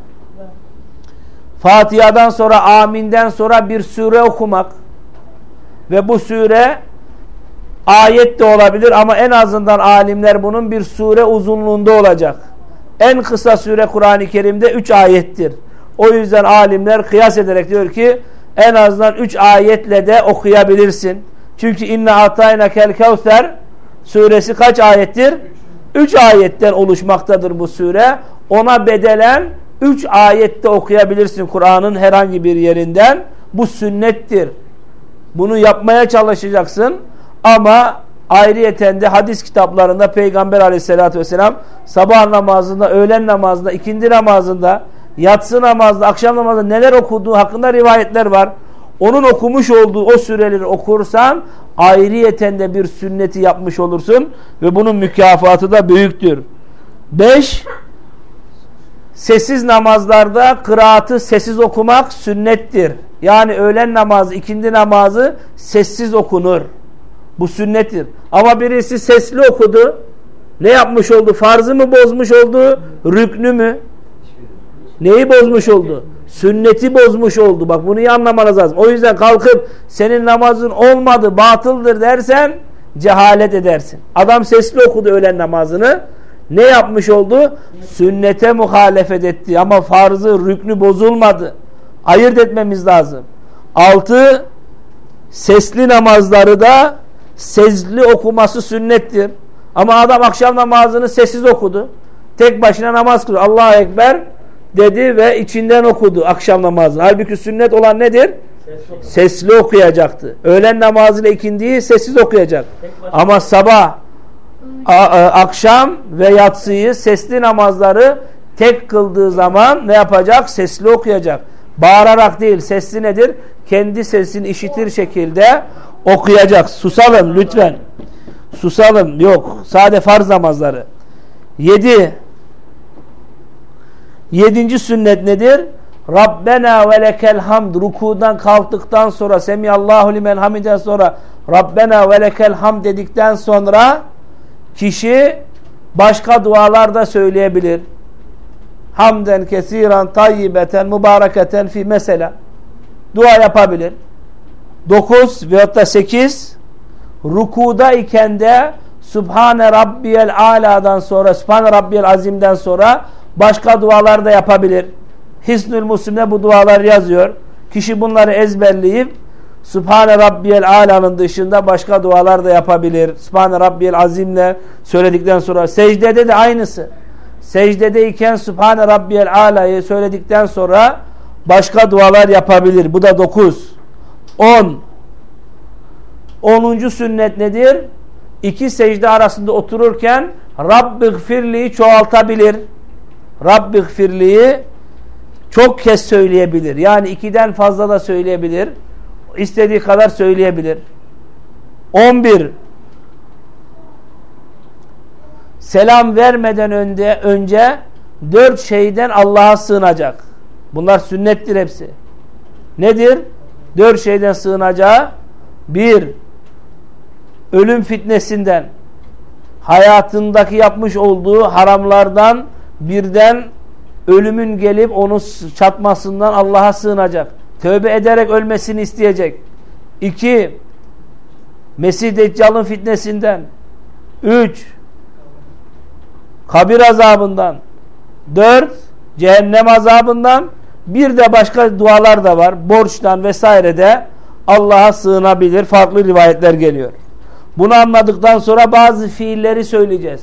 Fatiha'dan sonra, Amin'den sonra bir sure okumak ve bu sure ayet de olabilir ama en azından alimler bunun bir sure uzunluğunda olacak. En kısa sure Kur'an-ı Kerim'de 3 ayettir. O yüzden alimler kıyas ederek diyor ki en azından 3 ayetle de okuyabilirsin. Çünkü inne atayna kel kevser suresi kaç ayettir? 3 ayetten oluşmaktadır bu sure. Ona bedelen 3 ayette okuyabilirsin Kur'an'ın herhangi bir yerinden. Bu sünnettir. Bunu yapmaya çalışacaksın. Ama ayrıyeten de hadis kitaplarında Peygamber aleyhissalatü vesselam sabah namazında, öğlen namazında, ikindi namazında, yatsı namazında, akşam namazında neler okuduğu hakkında rivayetler var. Onun okumuş olduğu o süreleri okursan ayrıyeten de bir sünneti yapmış olursun ve bunun mükafatı da büyüktür. 5. Sessiz namazlarda kıraatı sessiz okumak sünnettir. Yani öğlen namazı, ikindi namazı sessiz okunur. Bu sünnettir. Ama birisi sesli okudu. Ne yapmış oldu? Farzı mı bozmuş oldu? Rüknü mü? Neyi bozmuş oldu? Sünneti bozmuş oldu. Bak bunu iyi anlamanız lazım. O yüzden kalkıp senin namazın olmadı, batıldır dersen cehalet edersin. Adam sesli okudu öğlen namazını. Ne yapmış oldu? Sünnete muhalefet etti. Ama farzı, rüknü bozulmadı. Ayırt etmemiz lazım. Altı, sesli namazları da sesli okuması sünnettir. Ama adam akşam namazını sessiz okudu. Tek başına namaz kılıyor. Allahu Ekber dedi ve içinden okudu akşam namazını. Halbuki sünnet olan nedir? Sesli, sesli okuyacaktı. Öğlen namazıyla ikindiyi sessiz okuyacak. Ama sabah, akşam ve yatsıyı sesli namazları tek kıldığı zaman ne yapacak? Sesli okuyacak. Bağırarak değil. Sesli nedir? Kendi sesini işitir şekilde okuyacak. Susalım lütfen. Susalım. Yok. Sade farz namazları. Yedi. Yedinci sünnet nedir? Rabbena ve lekel hamd rukudan kalktıktan sonra Semiyallahu limen hamiden sonra Rabbena ve lekel hamd dedikten sonra kişi başka dualar da söyleyebilir. Hamden kesiran tayyibeten mübareketen fi mesela dua yapabilir. 9 veyahut da 8 rukuda iken de Subhane Rabbiyel Ala'dan sonra Subhane Rabbiyel Azim'den sonra başka dualar da yapabilir. Hisnül Müslim'de bu dualar yazıyor. Kişi bunları ezberleyip Subhane Rabbiyel Ala'nın dışında başka dualar da yapabilir. Subhane Rabbiyel Azim'le söyledikten sonra secdede de aynısı. Secdedeyken Subhane Rabbiyel Ala'yı söyledikten sonra başka dualar yapabilir. Bu da 9. 10. 10. sünnet nedir? İki secde arasında otururken Rabbi gfirliyi çoğaltabilir. Rabbi gfirliyi çok kez söyleyebilir. Yani ikiden fazla da söyleyebilir. İstediği kadar söyleyebilir. 11. Selam vermeden önce, önce dört şeyden Allah'a sığınacak. Bunlar sünnettir hepsi. Nedir? Dört şeyden sığınacağı. Bir, ölüm fitnesinden, hayatındaki yapmış olduğu haramlardan birden ölümün gelip onu çatmasından Allah'a sığınacak. Tövbe ederek ölmesini isteyecek. İki, Mesih Deccal'ın fitnesinden. Üç, kabir azabından. Dört, cehennem azabından. Bir de başka dualar da var. Borçtan vesaire de Allah'a sığınabilir. Farklı rivayetler geliyor. Bunu anladıktan sonra bazı fiilleri söyleyeceğiz.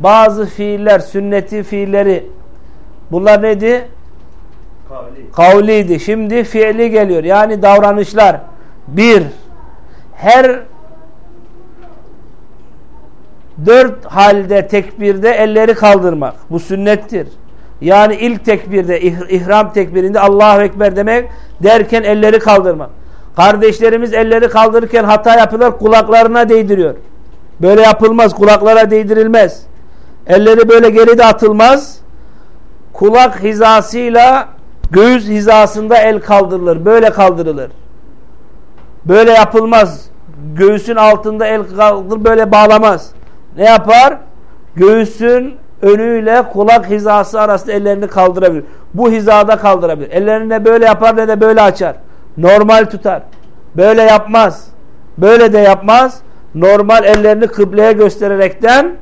Bazı fiiller, sünneti fiilleri. Bunlar neydi? Kavli. Kavliydi. Şimdi fiili geliyor. Yani davranışlar. Bir, her dört halde tekbirde elleri kaldırmak. Bu sünnettir. Yani ilk tekbirde, ihram tekbirinde Allahu Ekber demek derken elleri kaldırmak. Kardeşlerimiz elleri kaldırırken hata yapıyorlar, kulaklarına değdiriyor. Böyle yapılmaz, kulaklara değdirilmez. Elleri böyle geride atılmaz. Kulak hizasıyla göğüs hizasında el kaldırılır. Böyle kaldırılır. Böyle yapılmaz. Göğüsün altında el kaldır böyle bağlamaz. Ne yapar? Göğüsün önüyle kulak hizası arasında ellerini kaldırabilir. Bu hizada kaldırabilir. Ellerini ne böyle yapar ne de böyle açar. Normal tutar. Böyle yapmaz. Böyle de yapmaz. Normal ellerini kıbleye göstererekten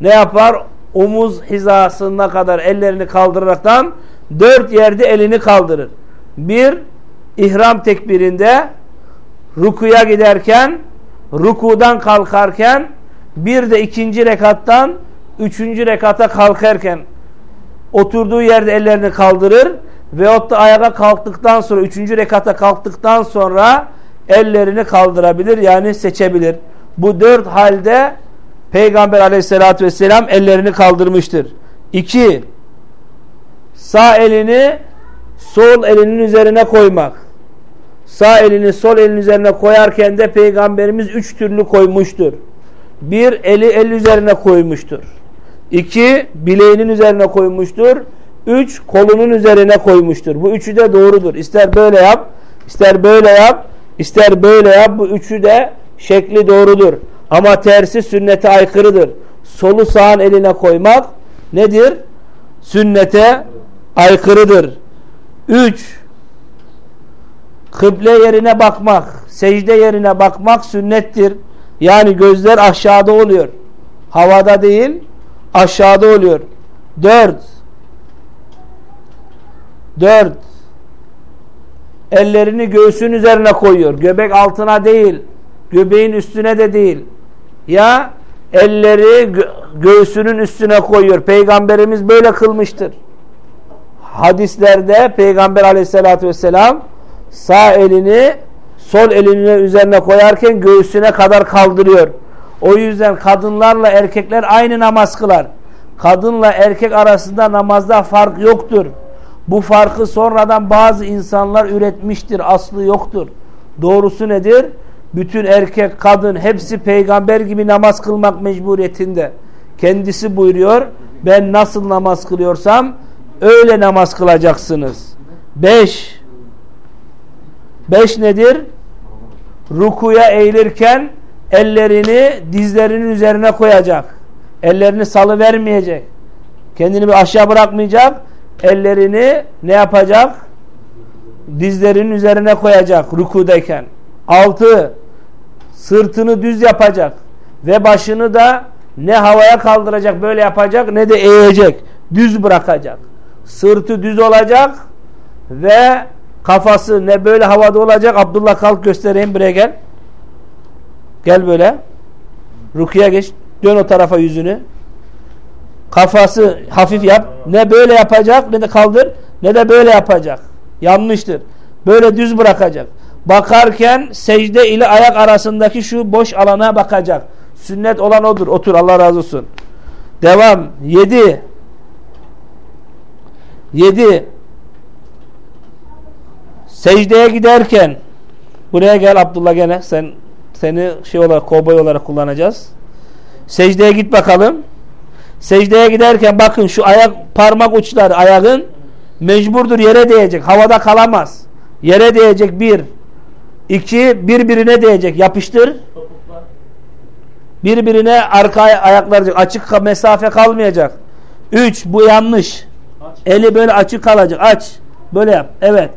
ne yapar? Omuz hizasına kadar ellerini kaldıraraktan dört yerde elini kaldırır. Bir, ihram tekbirinde rukuya giderken, rukudan kalkarken, bir de ikinci rekattan üçüncü rekata kalkarken oturduğu yerde ellerini kaldırır veyahut da ayağa kalktıktan sonra üçüncü rekata kalktıktan sonra ellerini kaldırabilir yani seçebilir. Bu dört halde Peygamber aleyhissalatü vesselam ellerini kaldırmıştır. İki, sağ elini sol elinin üzerine koymak. Sağ elini sol elin üzerine koyarken de Peygamberimiz üç türlü koymuştur. Bir, eli el üzerine koymuştur. İki, bileğinin üzerine koymuştur. Üç, kolunun üzerine koymuştur. Bu üçü de doğrudur. İster böyle yap, ister böyle yap, ister böyle yap. Bu üçü de şekli doğrudur. Ama tersi sünnete aykırıdır. Solu sağın eline koymak nedir? Sünnete aykırıdır. Üç, kıble yerine bakmak, secde yerine bakmak sünnettir. Yani gözler aşağıda oluyor. Havada değil, aşağıda oluyor. Dört, dört, ellerini göğsün üzerine koyuyor. Göbek altına değil, göbeğin üstüne de değil. Ya elleri gö göğsünün üstüne koyuyor. Peygamberimiz böyle kılmıştır. Hadislerde Peygamber aleyhissalatü vesselam sağ elini sol elini üzerine koyarken göğsüne kadar kaldırıyor. O yüzden kadınlarla erkekler aynı namaz kılar. Kadınla erkek arasında namazda fark yoktur. Bu farkı sonradan bazı insanlar üretmiştir. Aslı yoktur. Doğrusu nedir? Bütün erkek, kadın hepsi peygamber gibi namaz kılmak mecburiyetinde. Kendisi buyuruyor. Ben nasıl namaz kılıyorsam öyle namaz kılacaksınız. Beş. Beş nedir? Rukuya eğilirken ellerini dizlerinin üzerine koyacak. Ellerini salı vermeyecek. Kendini bir aşağı bırakmayacak. Ellerini ne yapacak? Dizlerinin üzerine koyacak rukudayken. Altı, sırtını düz yapacak. Ve başını da ne havaya kaldıracak böyle yapacak ne de eğecek. Düz bırakacak. Sırtı düz olacak ve kafası ne böyle havada olacak. Abdullah kalk göstereyim buraya gel. Gel böyle. Rukiye geç. Dön o tarafa yüzünü. Kafası hafif yap. Ne böyle yapacak ne de kaldır ne de böyle yapacak. Yanlıştır. Böyle düz bırakacak. Bakarken secde ile ayak arasındaki şu boş alana bakacak. Sünnet olan odur. Otur Allah razı olsun. Devam. Yedi. Yedi. Secdeye giderken buraya gel Abdullah gene sen seni şey olarak kovboy olarak kullanacağız. Secdeye git bakalım. Secdeye giderken bakın şu ayak parmak uçları ayağın mecburdur yere değecek. Havada kalamaz. Yere değecek bir. iki birbirine değecek. Yapıştır. Birbirine arka ayaklar açık mesafe kalmayacak. Üç bu yanlış. Eli böyle açık kalacak. Aç. Böyle yap. Evet.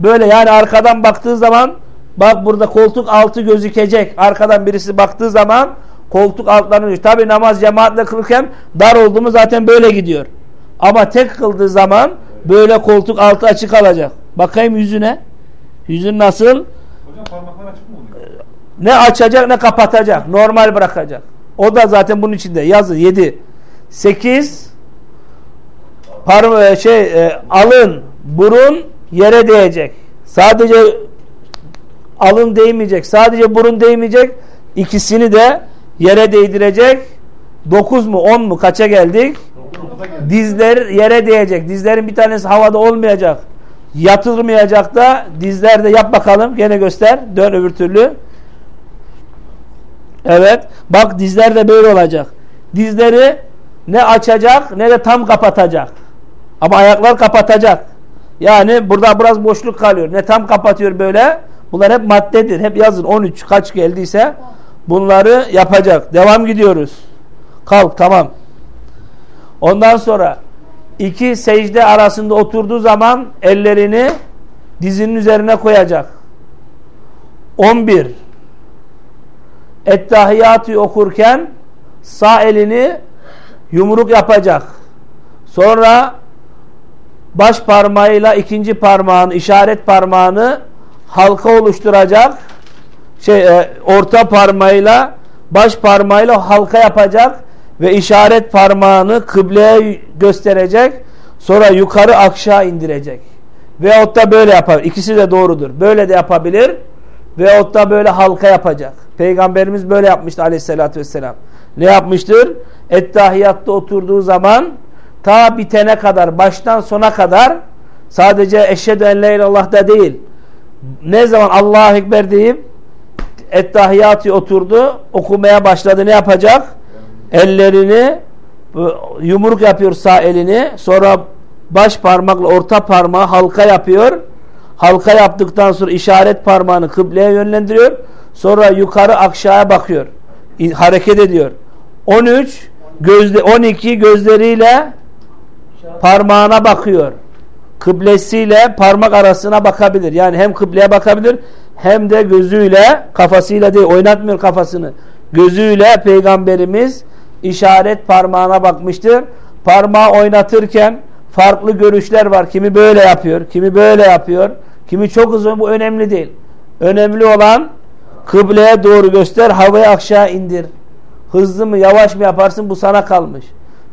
Böyle yani arkadan baktığı zaman bak burada koltuk altı gözükecek. Arkadan birisi baktığı zaman koltuk altlarını tabi namaz cemaatle kılırken dar olduğumu zaten böyle gidiyor. Ama tek kıldığı zaman böyle koltuk altı açık kalacak. Bakayım yüzüne. Yüzün nasıl? Hocam parmaklar açık mı oluyor? Ne açacak ne kapatacak. Normal bırakacak. O da zaten bunun içinde. Yazı 7. 8 par şey e, alın burun yere değecek. Sadece alın değmeyecek. Sadece burun değmeyecek. İkisini de yere değdirecek. 9 mu 10 mu kaça geldik? Dizler yere değecek. Dizlerin bir tanesi havada olmayacak. Yatırmayacak da dizlerde yap bakalım. Gene göster. Dön öbür türlü. Evet. Bak dizler de böyle olacak. Dizleri ne açacak ne de tam kapatacak. Ama ayaklar kapatacak. Yani burada biraz boşluk kalıyor. Ne tam kapatıyor böyle. Bunlar hep maddedir. Hep yazın 13 kaç geldiyse bunları yapacak. Devam gidiyoruz. Kalk tamam. Ondan sonra iki secde arasında oturduğu zaman ellerini dizinin üzerine koyacak. 11 Ettahiyatı okurken sağ elini yumruk yapacak. Sonra baş parmağıyla ikinci parmağını, işaret parmağını halka oluşturacak. Şey, e, orta parmağıyla baş parmağıyla halka yapacak ve işaret parmağını kıbleye gösterecek. Sonra yukarı aşağı indirecek. Veyahut da böyle yapar. İkisi de doğrudur. Böyle de yapabilir. Veyahut da böyle halka yapacak. Peygamberimiz böyle yapmıştı aleyhissalatü vesselam. Ne yapmıştır? Ettahiyatta oturduğu zaman ta bitene kadar, baştan sona kadar sadece eşhedü en la illallah değil. Ne zaman Allahu Ekber deyip ettahiyatı oturdu, okumaya başladı. Ne yapacak? Ellerini yumruk yapıyor sağ elini. Sonra baş parmakla orta parmağı halka yapıyor. Halka yaptıktan sonra işaret parmağını kıbleye yönlendiriyor. Sonra yukarı aşağıya bakıyor. Hareket ediyor. 13 gözde 12 gözleriyle parmağına bakıyor. Kıblesiyle parmak arasına bakabilir. Yani hem kıbleye bakabilir hem de gözüyle kafasıyla değil oynatmıyor kafasını. Gözüyle peygamberimiz işaret parmağına bakmıştır. Parmağı oynatırken farklı görüşler var. Kimi böyle yapıyor, kimi böyle yapıyor. Kimi çok uzun bu önemli değil. Önemli olan kıbleye doğru göster, havaya aşağı indir. Hızlı mı yavaş mı yaparsın bu sana kalmış.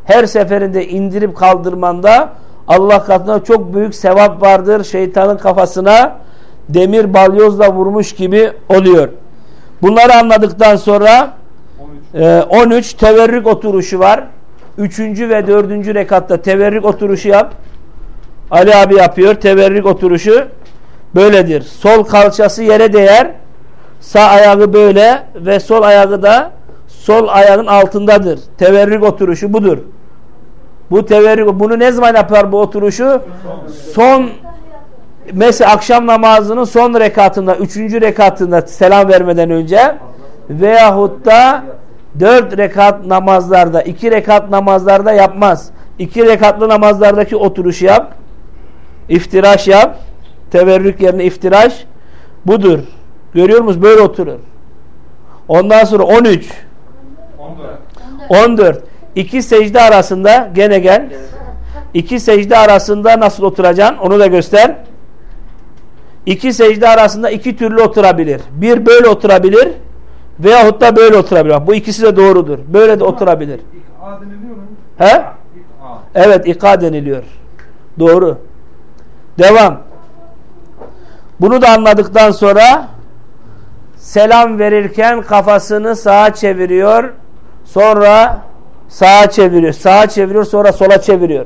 Her seferinde indirip kaldırmanda Allah katında çok büyük sevap vardır. Şeytanın kafasına demir balyozla vurmuş gibi oluyor. Bunları anladıktan sonra 13, 13 teverrük oturuşu var. Üçüncü ve dördüncü rekatta teverrük oturuşu yap. Ali abi yapıyor. Teverrük oturuşu böyledir. Sol kalçası yere değer. Sağ ayağı böyle ve sol ayağı da sol ayağın altındadır. Teverrük oturuşu budur. Bu teverrük bunu ne zaman yapar bu oturuşu? Son mesela akşam namazının son rekatında, üçüncü rekatında selam vermeden önce veyahut da dört rekat namazlarda, iki rekat namazlarda yapmaz. İki rekatlı namazlardaki oturuşu yap. İftiraş yap. Teverrük yerine iftiraş. Budur. Görüyor musunuz? Böyle oturur. Ondan sonra 13 14 14 İki secde arasında gene gel. İki secde arasında nasıl oturacaksın? Onu da göster. İki secde arasında iki türlü oturabilir. Bir böyle oturabilir veyahut da böyle oturabilir. Bu ikisi de doğrudur. Böyle de oturabilir. İk'a mu? He? Evet ik'a deniliyor. Doğru. Devam. Bunu da anladıktan sonra selam verirken kafasını sağa çeviriyor. Sonra sağa çeviriyor. Sağa çeviriyor sonra sola çeviriyor.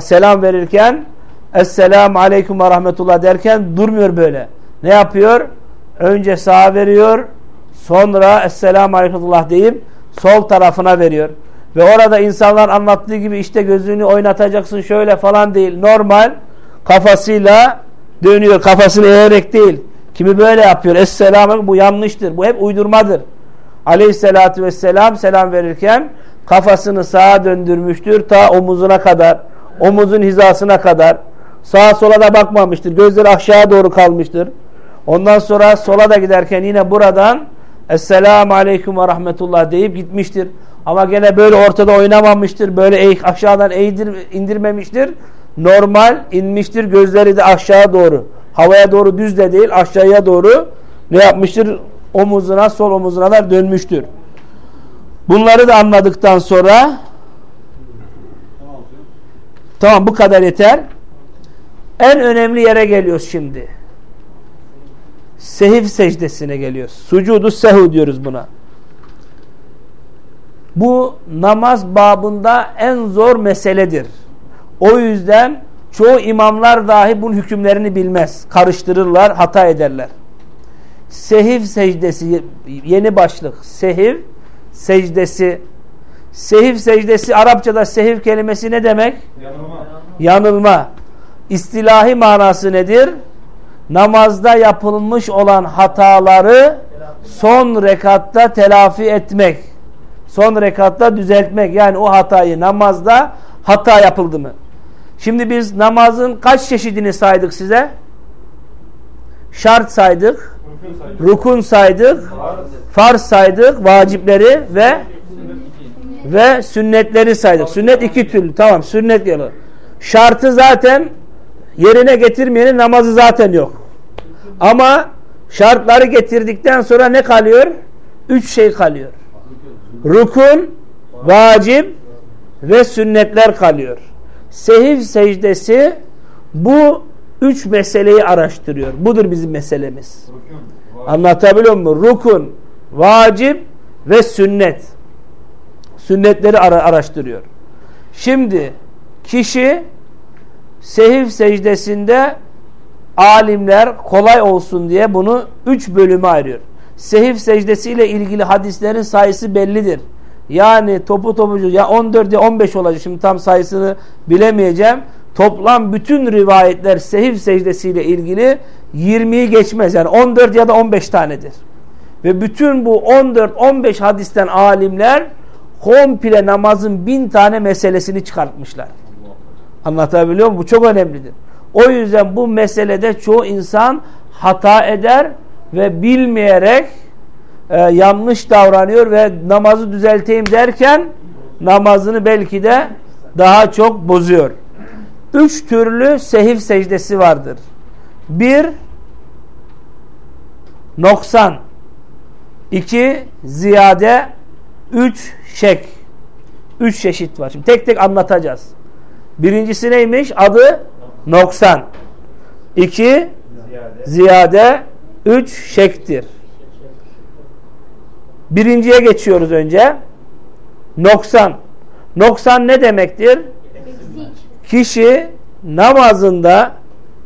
Selam verirken Esselamu Aleyküm ve Rahmetullah derken durmuyor böyle. Ne yapıyor? Önce sağa veriyor. Sonra Esselamu Aleyküm deyip sol tarafına veriyor. Ve orada insanlar anlattığı gibi işte gözünü oynatacaksın şöyle falan değil. Normal kafasıyla dönüyor. Kafasını eğerek değil. Kimi böyle yapıyor. Esselamu bu yanlıştır. Bu hep uydurmadır. Aleyhissalatü vesselam selam verirken kafasını sağa döndürmüştür ta omuzuna kadar. Omuzun hizasına kadar. Sağa sola da bakmamıştır. Gözleri aşağı doğru kalmıştır. Ondan sonra sola da giderken yine buradan Esselamu Aleyküm ve Rahmetullah deyip gitmiştir. Ama gene böyle ortada oynamamıştır. Böyle aşağıdan eğdir, indirmemiştir. Normal inmiştir. Gözleri de aşağı doğru. Havaya doğru düz de değil aşağıya doğru ne yapmıştır? Omuzuna sol omuzuna da dönmüştür. Bunları da anladıktan sonra tamam bu kadar yeter. En önemli yere geliyoruz şimdi. Sehiv secdesine geliyoruz. Sucudu sehu diyoruz buna. Bu namaz babında en zor meseledir. O yüzden çoğu imamlar dahi bunun hükümlerini bilmez. Karıştırırlar, hata ederler. Sehiv secdesi yeni başlık. Sehiv secdesi. Sehiv secdesi Arapçada sehiv kelimesi ne demek? Yanılma. Yanılma. İstilahi manası nedir? Namazda yapılmış olan hataları son rekatta telafi etmek. Son rekatta düzeltmek. Yani o hatayı namazda hata yapıldı mı? Şimdi biz namazın kaç çeşidini saydık size? Şart saydık. Rukun saydık. Farz saydık. Vacipleri ve ve sünnetleri saydık. Sünnet iki türlü. Tamam sünnet geliyor. Şartı zaten yerine getirmeyenin namazı zaten yok. Ama şartları getirdikten sonra ne kalıyor? Üç şey kalıyor. Rukun, vacip ve sünnetler kalıyor. Sehiv secdesi bu üç meseleyi araştırıyor. Budur bizim meselemiz. Anlatabiliyor muyum? Rukun, vacip ve sünnet. Sünnetleri ara araştırıyor. Şimdi kişi sehiv secdesinde alimler kolay olsun diye bunu üç bölüme ayırıyor. Sehiv secdesiyle ilgili hadislerin sayısı bellidir. Yani topu topucu ya 14 ya 15 olacak. Şimdi tam sayısını bilemeyeceğim. Toplam bütün rivayetler sehiv secdesiyle ilgili 20'yi geçmez. Yani 14 ya da 15 tanedir. Ve bütün bu 14-15 hadisten alimler komple namazın bin tane meselesini çıkartmışlar. Anlatabiliyor muyum? Bu çok önemlidir. O yüzden bu meselede çoğu insan hata eder ve bilmeyerek e, yanlış davranıyor ve namazı düzelteyim derken namazını belki de daha çok bozuyor. Üç türlü sehiv secdesi vardır. Bir, noksan. iki ziyade. Üç, şek. Üç çeşit var. Şimdi tek tek anlatacağız. Birincisi neymiş? Adı noksan. İki, ziyade. ziyade. Üç, şektir. Birinciye geçiyoruz önce. Noksan. Noksan ne demektir? Kişi namazında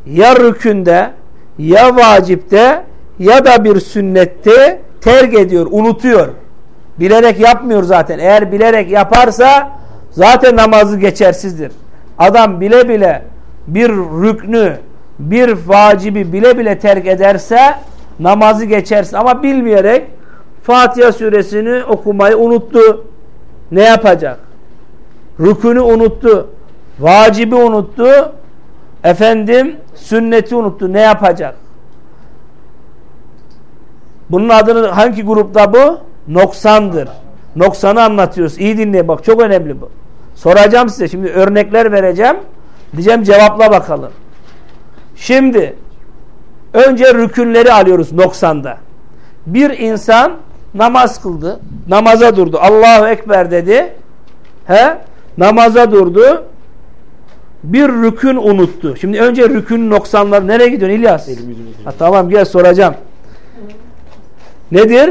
ya rükünde ya vacipte ya da bir sünnette terk ediyor, unutuyor. Bilerek yapmıyor zaten. Eğer bilerek yaparsa zaten namazı geçersizdir. Adam bile bile bir rüknü, bir vacibi bile bile terk ederse namazı geçersin. Ama bilmeyerek Fatiha suresini okumayı unuttu. Ne yapacak? Rükünü unuttu. Vacibi unuttu. Efendim sünneti unuttu. Ne yapacak? Bunun adını hangi grupta bu? Noksandır. Noksanı anlatıyoruz. İyi dinle bak çok önemli bu. Soracağım size şimdi örnekler vereceğim. Diyeceğim cevapla bakalım. Şimdi önce rükünleri alıyoruz noksanda. Bir insan namaz kıldı. Namaza durdu. Allahu Ekber dedi. He? Namaza durdu. Bir rükün unuttu. Şimdi önce rükün noksanları nereye gidiyorsun İlyas? Ha, tamam gel soracağım. Nedir?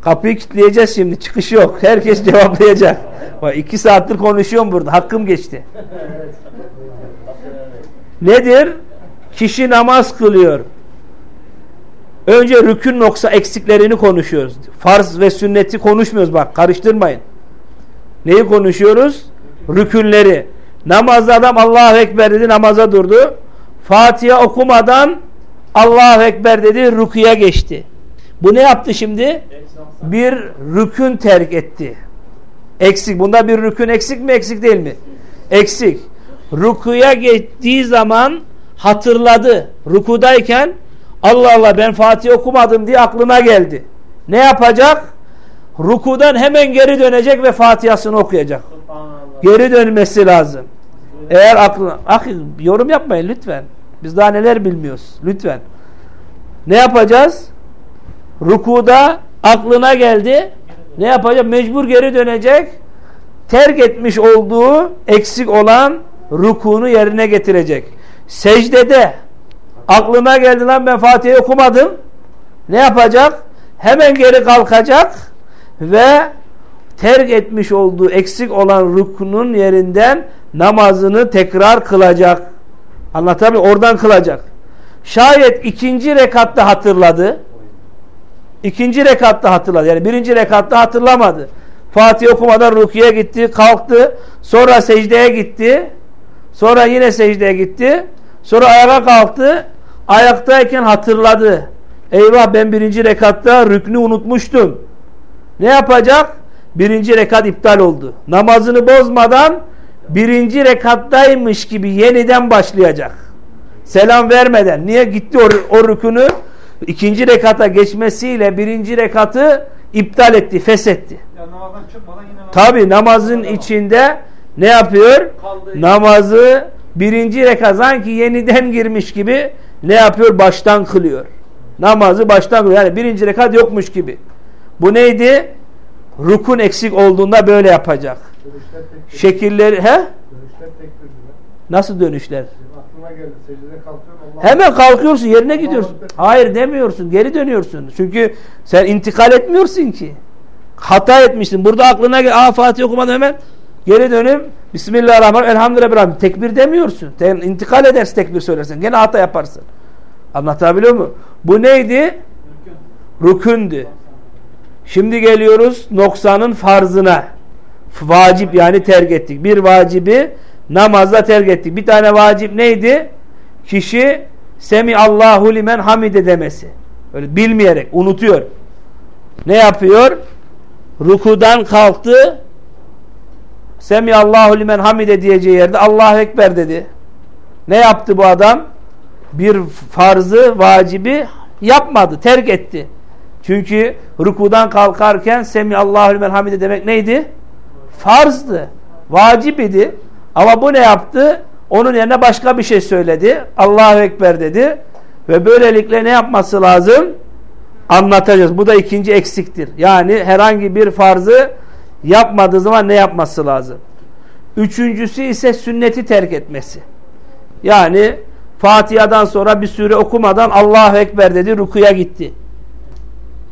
Kapıyı kilitleyeceğiz şimdi. Çıkış yok. Herkes cevaplayacak. Bak iki saattir konuşuyorum burada. Hakkım geçti. Nedir? Kişi namaz kılıyor. Önce rükün noksa eksiklerini konuşuyoruz. Farz ve sünneti konuşmuyoruz bak karıştırmayın. Neyi konuşuyoruz? Rükünleri. Namazda adam Allahu Ekber dedi namaza durdu. Fatiha okumadan Allahu Ekber dedi rüküye geçti. Bu ne yaptı şimdi? Bir rükün terk etti. Eksik. Bunda bir rükün eksik mi eksik değil mi? Eksik. Rukuya geçtiği zaman hatırladı. Rukudayken Allah Allah ben Fatih okumadım diye aklına geldi. Ne yapacak? Rukudan hemen geri dönecek ve Fatiha'sını okuyacak. Geri dönmesi lazım. Eğer aklına... Ah, yorum yapmayın lütfen. Biz daha neler bilmiyoruz. Lütfen. Ne yapacağız? Rukuda aklına geldi. Ne yapacak? Mecbur geri dönecek. Terk etmiş olduğu eksik olan rukunu yerine getirecek. Secdede aklına geldi lan ben Fatiha'yı okumadım. Ne yapacak? Hemen geri kalkacak ve terk etmiş olduğu eksik olan rukunun yerinden namazını tekrar kılacak. Anlatabiliyor Oradan kılacak. Şayet ikinci rekatta hatırladı. İkinci rekatta hatırladı. Yani birinci rekatta hatırlamadı. Fatih okumadan rukiye gitti, kalktı. Sonra secdeye gitti. Sonra yine secdeye gitti. Sonra ayağa kalktı. Ayaktayken hatırladı. Eyvah ben birinci rekatta rüknü unutmuştum. Ne yapacak? Birinci rekat iptal oldu. Namazını bozmadan birinci rekattaymış gibi yeniden başlayacak. Selam vermeden. Niye? Gitti o, o rükünü ikinci rekata geçmesiyle birinci rekatı iptal etti, feshetti. Yani namazdan çıkmadan yine namaz Tabi namazın içinde ne yapıyor? Kaldı. Namazı birinci rekat sanki yeniden girmiş gibi ne yapıyor? Baştan kılıyor. Namazı baştan kılıyor. Yani birinci rekat yokmuş gibi. Bu neydi? Rukun eksik olduğunda böyle yapacak. Şekilleri he? Nasıl dönüşler? Hemen kalkıyorsun yerine gidiyorsun. Hayır demiyorsun geri dönüyorsun. Çünkü sen intikal etmiyorsun ki. Hata etmişsin. Burada aklına gel. Aa Fatih okumadan hemen geri dönüp Bismillahirrahmanirrahim. Elhamdülillah. Tekbir demiyorsun. İntikal edersin tekbir söylersen. Gene hata yaparsın. Anlatabiliyor mu? Bu neydi? Rükündü. Şimdi geliyoruz noksanın farzına. Vacip yani terk ettik. Bir vacibi namazda terk ettik. Bir tane vacip neydi? Kişi Semi Allahu limen hamide demesi. Öyle bilmeyerek unutuyor. Ne yapıyor? Rukudan kalktı. Semi Allahu limen hamide diyeceği yerde Allahu ekber dedi. Ne yaptı bu adam? Bir farzı, vacibi yapmadı, terk etti. Çünkü rukudan kalkarken Semi Allahu limen hamide demek neydi? Farzdı. Vacip idi. Ama bu ne yaptı? Onun yerine başka bir şey söyledi. Allahu Ekber dedi. Ve böylelikle ne yapması lazım? Anlatacağız. Bu da ikinci eksiktir. Yani herhangi bir farzı yapmadığı zaman ne yapması lazım? Üçüncüsü ise sünneti terk etmesi. Yani Fatiha'dan sonra bir süre okumadan Allahu Ekber dedi, rukuya gitti.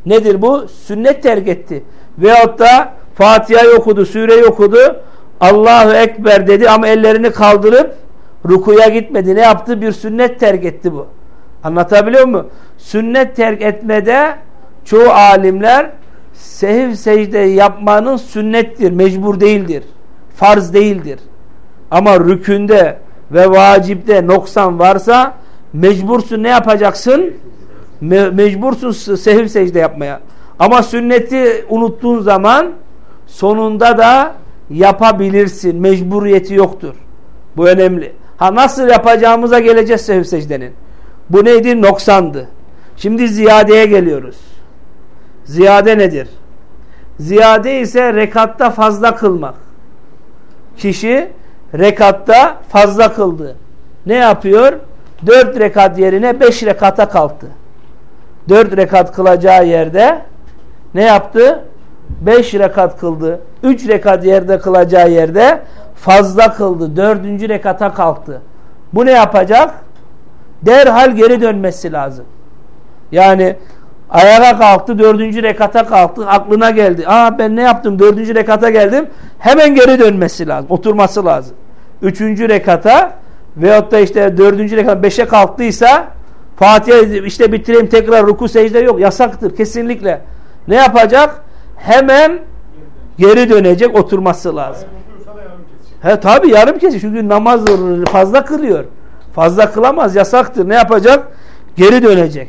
Nedir bu? Sünnet terk etti. Veyahut da Fatiha'yı okudu, süreyi okudu, Allahu Ekber dedi ama ellerini kaldırıp rukuya gitmedi. Ne yaptı? Bir sünnet terk etti bu. Anlatabiliyor muyum? Sünnet terk etmede çoğu alimler sehiv secde yapmanın sünnettir, mecbur değildir. Farz değildir. Ama rükünde ve vacipte noksan varsa mecbursun ne yapacaksın? Me mecbursun sehiv secde yapmaya. Ama sünneti unuttuğun zaman sonunda da yapabilirsin. Mecburiyeti yoktur. Bu önemli. Ha nasıl yapacağımıza geleceğiz sehiv secdenin. Bu neydi? Noksandı. Şimdi ziyadeye geliyoruz. Ziyade nedir? Ziyade ise rekatta fazla kılmak. Kişi rekatta fazla kıldı. Ne yapıyor? Dört rekat yerine beş rekata kalktı. Dört rekat kılacağı yerde ne yaptı? Beş rekat kıldı. Üç rekat yerde kılacağı yerde fazla kıldı. Dördüncü rekata kalktı. Bu ne yapacak? Derhal geri dönmesi lazım. Yani ayağa kalktı, dördüncü rekata kalktı, aklına geldi. Aa ben ne yaptım, dördüncü rekata geldim. Hemen geri dönmesi lazım, oturması lazım. Üçüncü rekata veyahut da işte dördüncü rekat beşe kalktıysa Fatiha işte bitireyim tekrar ruku secde yok. Yasaktır kesinlikle. Ne yapacak? Hemen geri dönecek, oturması lazım. He tabi yarım kesiyor. Çünkü namaz fazla kılıyor. Fazla kılamaz. Yasaktır. Ne yapacak? Geri dönecek.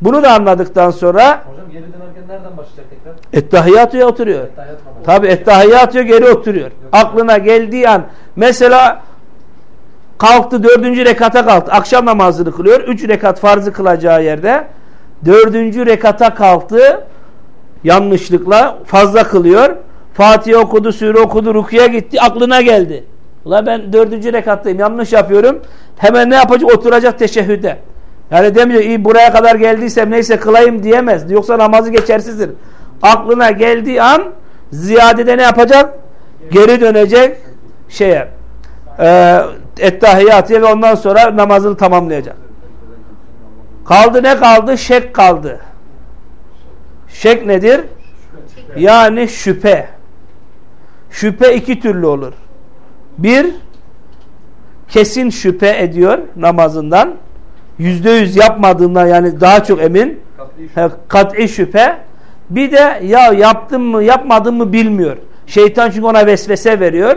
Bunu da anladıktan sonra Hocam geri dönerken nereden başlayacak tekrar? Ettehiyyatü'ye oturuyor. Tabi ettehiyyatü'ye geri oturuyor. Yok. Aklına geldiği an mesela kalktı dördüncü rekata kalktı. Akşam namazını kılıyor. Üç rekat farzı kılacağı yerde dördüncü rekata kalktı. Yanlışlıkla fazla kılıyor. Fatih okudu, sure okudu, rukuya gitti, aklına geldi. Ula ben dördüncü rekattayım, yanlış yapıyorum. Hemen ne yapacak? Oturacak teşehhüde. Yani demiyor, iyi buraya kadar geldiysem neyse kılayım diyemez. Yoksa namazı geçersizdir. Aklına geldiği an ziyadede ne yapacak? Geri dönecek şeye. E, ettahiyatiye ve ondan sonra namazını tamamlayacak. Kaldı ne kaldı? Şek kaldı. Şek nedir? Yani şüphe. Şüphe iki türlü olur. Bir, kesin şüphe ediyor namazından. Yüzde yüz yapmadığından yani daha çok emin. Kat'i şüphe. Bir de ya yaptım mı yapmadım mı bilmiyor. Şeytan çünkü ona vesvese veriyor.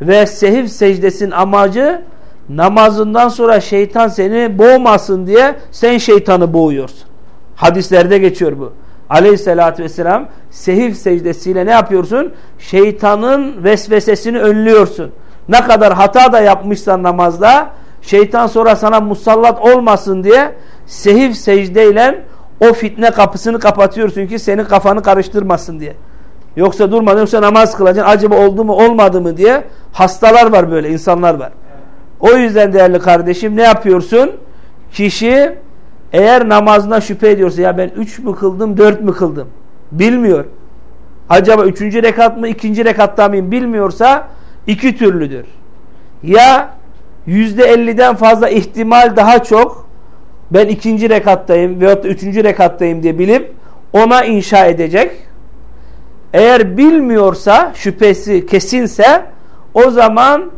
Ve sehiv secdesinin amacı namazından sonra şeytan seni boğmasın diye sen şeytanı boğuyorsun. Hadislerde geçiyor bu. Aleyhissalatü vesselam sehiv secdesiyle ne yapıyorsun? Şeytanın vesvesesini önlüyorsun. Ne kadar hata da yapmışsan namazda şeytan sonra sana musallat olmasın diye sehiv secdeyle o fitne kapısını kapatıyorsun ki senin kafanı karıştırmasın diye. Yoksa durmadan yoksa namaz kılacaksın. Acaba oldu mu olmadı mı diye hastalar var böyle insanlar var. O yüzden değerli kardeşim ne yapıyorsun? Kişi eğer namazına şüphe ediyorsa ya ben üç mü kıldım dört mü kıldım bilmiyor. Acaba üçüncü rekat mı ikinci rekatta mıyım bilmiyorsa iki türlüdür. Ya yüzde elliden fazla ihtimal daha çok ben ikinci rekattayım veyahut da üçüncü rekattayım diye bilip ona inşa edecek. Eğer bilmiyorsa şüphesi kesinse o zaman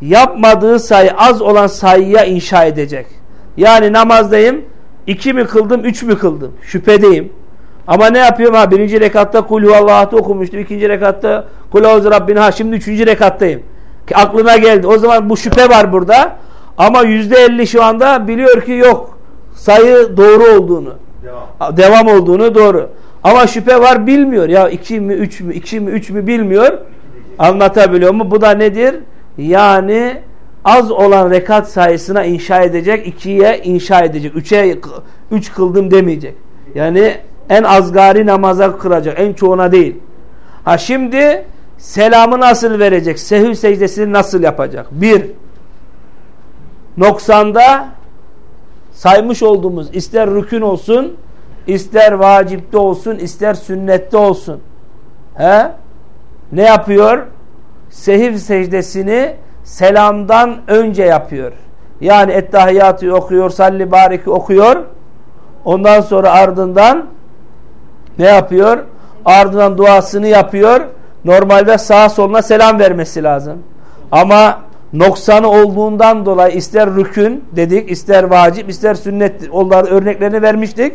yapmadığı sayı az olan sayıya inşa edecek. Yani namazdayım iki mi kıldım üç mü kıldım şüphedeyim. Ama ne yapıyorum ha birinci rekatta kul huvallahu okumuştum. ikinci rekatta kul auzu rabbina ha şimdi üçüncü rekattayım. Aklına geldi. O zaman bu şüphe var burada. Ama yüzde elli şu anda biliyor ki yok. Sayı doğru olduğunu. Devam. Devam olduğunu doğru. Ama şüphe var bilmiyor. Ya iki mi üç mü iki mi üç mü bilmiyor. Anlatabiliyor mu? Bu da nedir? Yani az olan rekat sayısına inşa edecek, ikiye inşa edecek, üçe üç kıldım demeyecek. Yani en azgari namaza kıracak, en çoğuna değil. Ha şimdi selamı nasıl verecek? Sehv secdesini nasıl yapacak? Bir, noksanda saymış olduğumuz ister rükün olsun, ister vacipte olsun, ister sünnette olsun. He? Ne yapıyor? Sehiv secdesini selamdan önce yapıyor. Yani Ettehiyatı okuyor, Salli Barik'i okuyor. Ondan sonra ardından ne yapıyor? Ardından duasını yapıyor. Normalde sağa soluna selam vermesi lazım. Ama noksanı olduğundan dolayı ister rükün dedik, ister vacip, ister sünnet onların örneklerini vermiştik.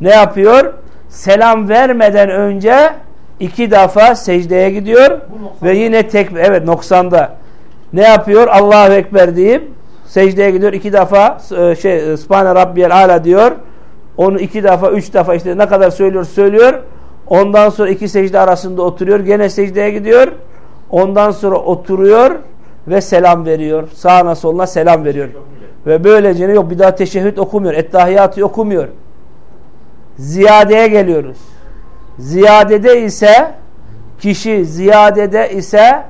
Ne yapıyor? Selam vermeden önce iki defa secdeye gidiyor ve yine tek evet noksanda ne yapıyor? Allahu Ekber deyip secdeye gidiyor. iki defa e, şey Subhane Rabbiyel Ala diyor. Onu iki defa, üç defa işte ne kadar söylüyor söylüyor. Ondan sonra iki secde arasında oturuyor. Gene secdeye gidiyor. Ondan sonra oturuyor ve selam veriyor. Sağına soluna selam veriyor. Ve böylece yok bir daha teşehhüd okumuyor. Ettahiyatı okumuyor. Ziyadeye geliyoruz. Ziyadede ise kişi ziyadede ise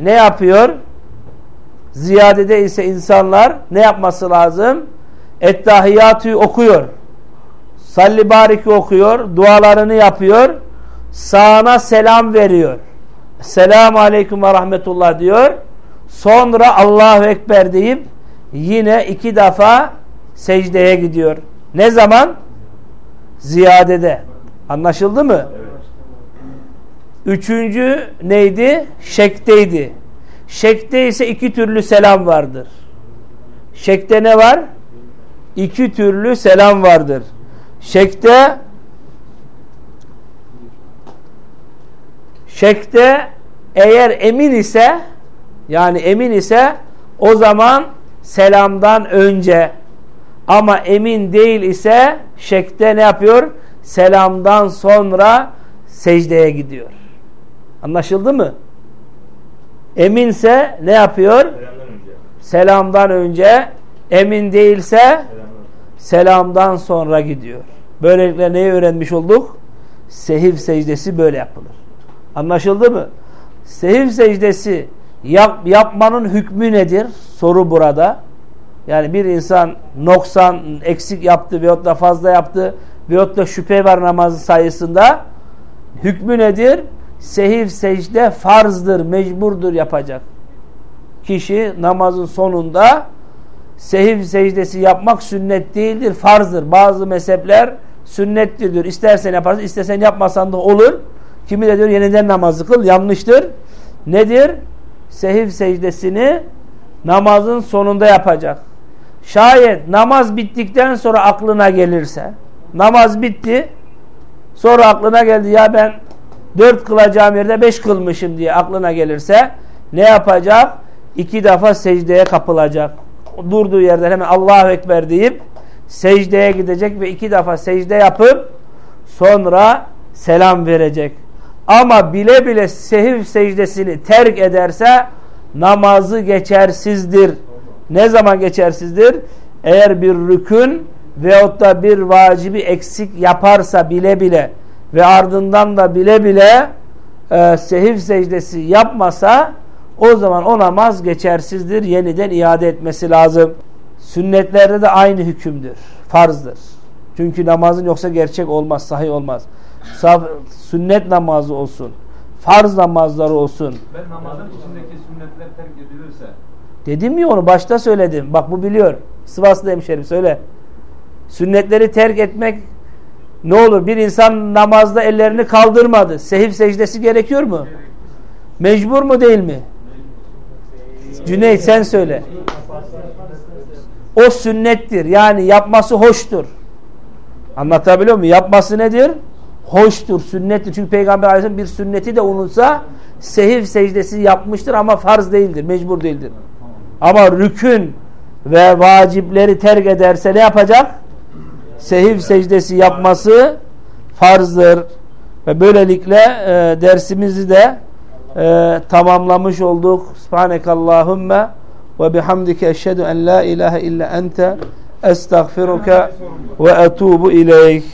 ne yapıyor? Ziyadede ise insanlar ne yapması lazım? Ettahiyatı okuyor. Salli bariki okuyor. Dualarını yapıyor. Sağına selam veriyor. Selamun aleyküm ve rahmetullah diyor. Sonra Allahu Ekber deyip yine iki defa secdeye gidiyor. Ne zaman? Ziyadede. Anlaşıldı mı? Üçüncü neydi? Şekteydi. Şekte ise iki türlü selam vardır. Şekte ne var? İki türlü selam vardır. Şekte şekte eğer emin ise yani emin ise o zaman selamdan önce ama emin değil ise şekte ne yapıyor? Selamdan sonra secdeye gidiyor. Anlaşıldı mı? Eminse ne yapıyor? Selamdan önce. Selamdan önce. Emin değilse selamdan, selamdan sonra gidiyor. Böylelikle neyi öğrenmiş olduk? Sehiv secdesi böyle yapılır. Anlaşıldı mı? Sehiv secdesi yap, yapmanın hükmü nedir? Soru burada. Yani bir insan noksan, eksik yaptı veyahut da fazla yaptı veyahut da şüphe var namazı sayısında hükmü nedir? Sehiv secde farzdır, mecburdur yapacak. kişi namazın sonunda sehiv secdesi yapmak sünnet değildir, farzdır. Bazı mezhepler sünnettir diyor. İstersen yaparsın, istesen yapmasan da olur. Kimi de diyor yeniden namazı kıl, yanlıştır. Nedir? Sehiv secdesini namazın sonunda yapacak. Şayet namaz bittikten sonra aklına gelirse, namaz bitti, sonra aklına geldi ya ben dört kılacağım yerde beş kılmışım diye aklına gelirse ne yapacak? İki defa secdeye kapılacak. Durduğu yerden hemen Allahu Ekber deyip secdeye gidecek ve iki defa secde yapıp sonra selam verecek. Ama bile bile sehiv secdesini terk ederse namazı geçersizdir. Ne zaman geçersizdir? Eğer bir rükün veyahut da bir vacibi eksik yaparsa bile bile ve ardından da bile bile e, sehiv secdesi yapmasa o zaman o namaz geçersizdir. Yeniden iade etmesi lazım. Sünnetlerde de aynı hükümdür. Farzdır. Çünkü namazın yoksa gerçek olmaz, sahih olmaz. Sünnet namazı olsun, farz namazları olsun. Ben namazın içindeki sünnetler terk edilirse Dedim ya onu başta söyledim. Bak bu biliyor. Sivaslı hemşerim söyle. Sünnetleri terk etmek ne olur? Bir insan namazda ellerini kaldırmadı. Sehiv secdesi gerekiyor mu? Mecbur mu değil mi? Cüneyt sen söyle. O sünnettir. Yani yapması hoştur. Anlatabiliyor muyum? Yapması nedir? Hoştur, sünnettir. Çünkü Peygamber Aleyhisselam bir sünneti de unutsa sehiv secdesi yapmıştır ama farz değildir, mecbur değildir. Ama rükün ve vacipleri terk ederse ne yapacak? Sehiv secdesi yapması farzdır. Ve böylelikle e, dersimizi de e, tamamlamış olduk. Subhanekallahümme ve bihamdike eşhedü en la ilahe illa ente estağfiruke ve etubu ileyk.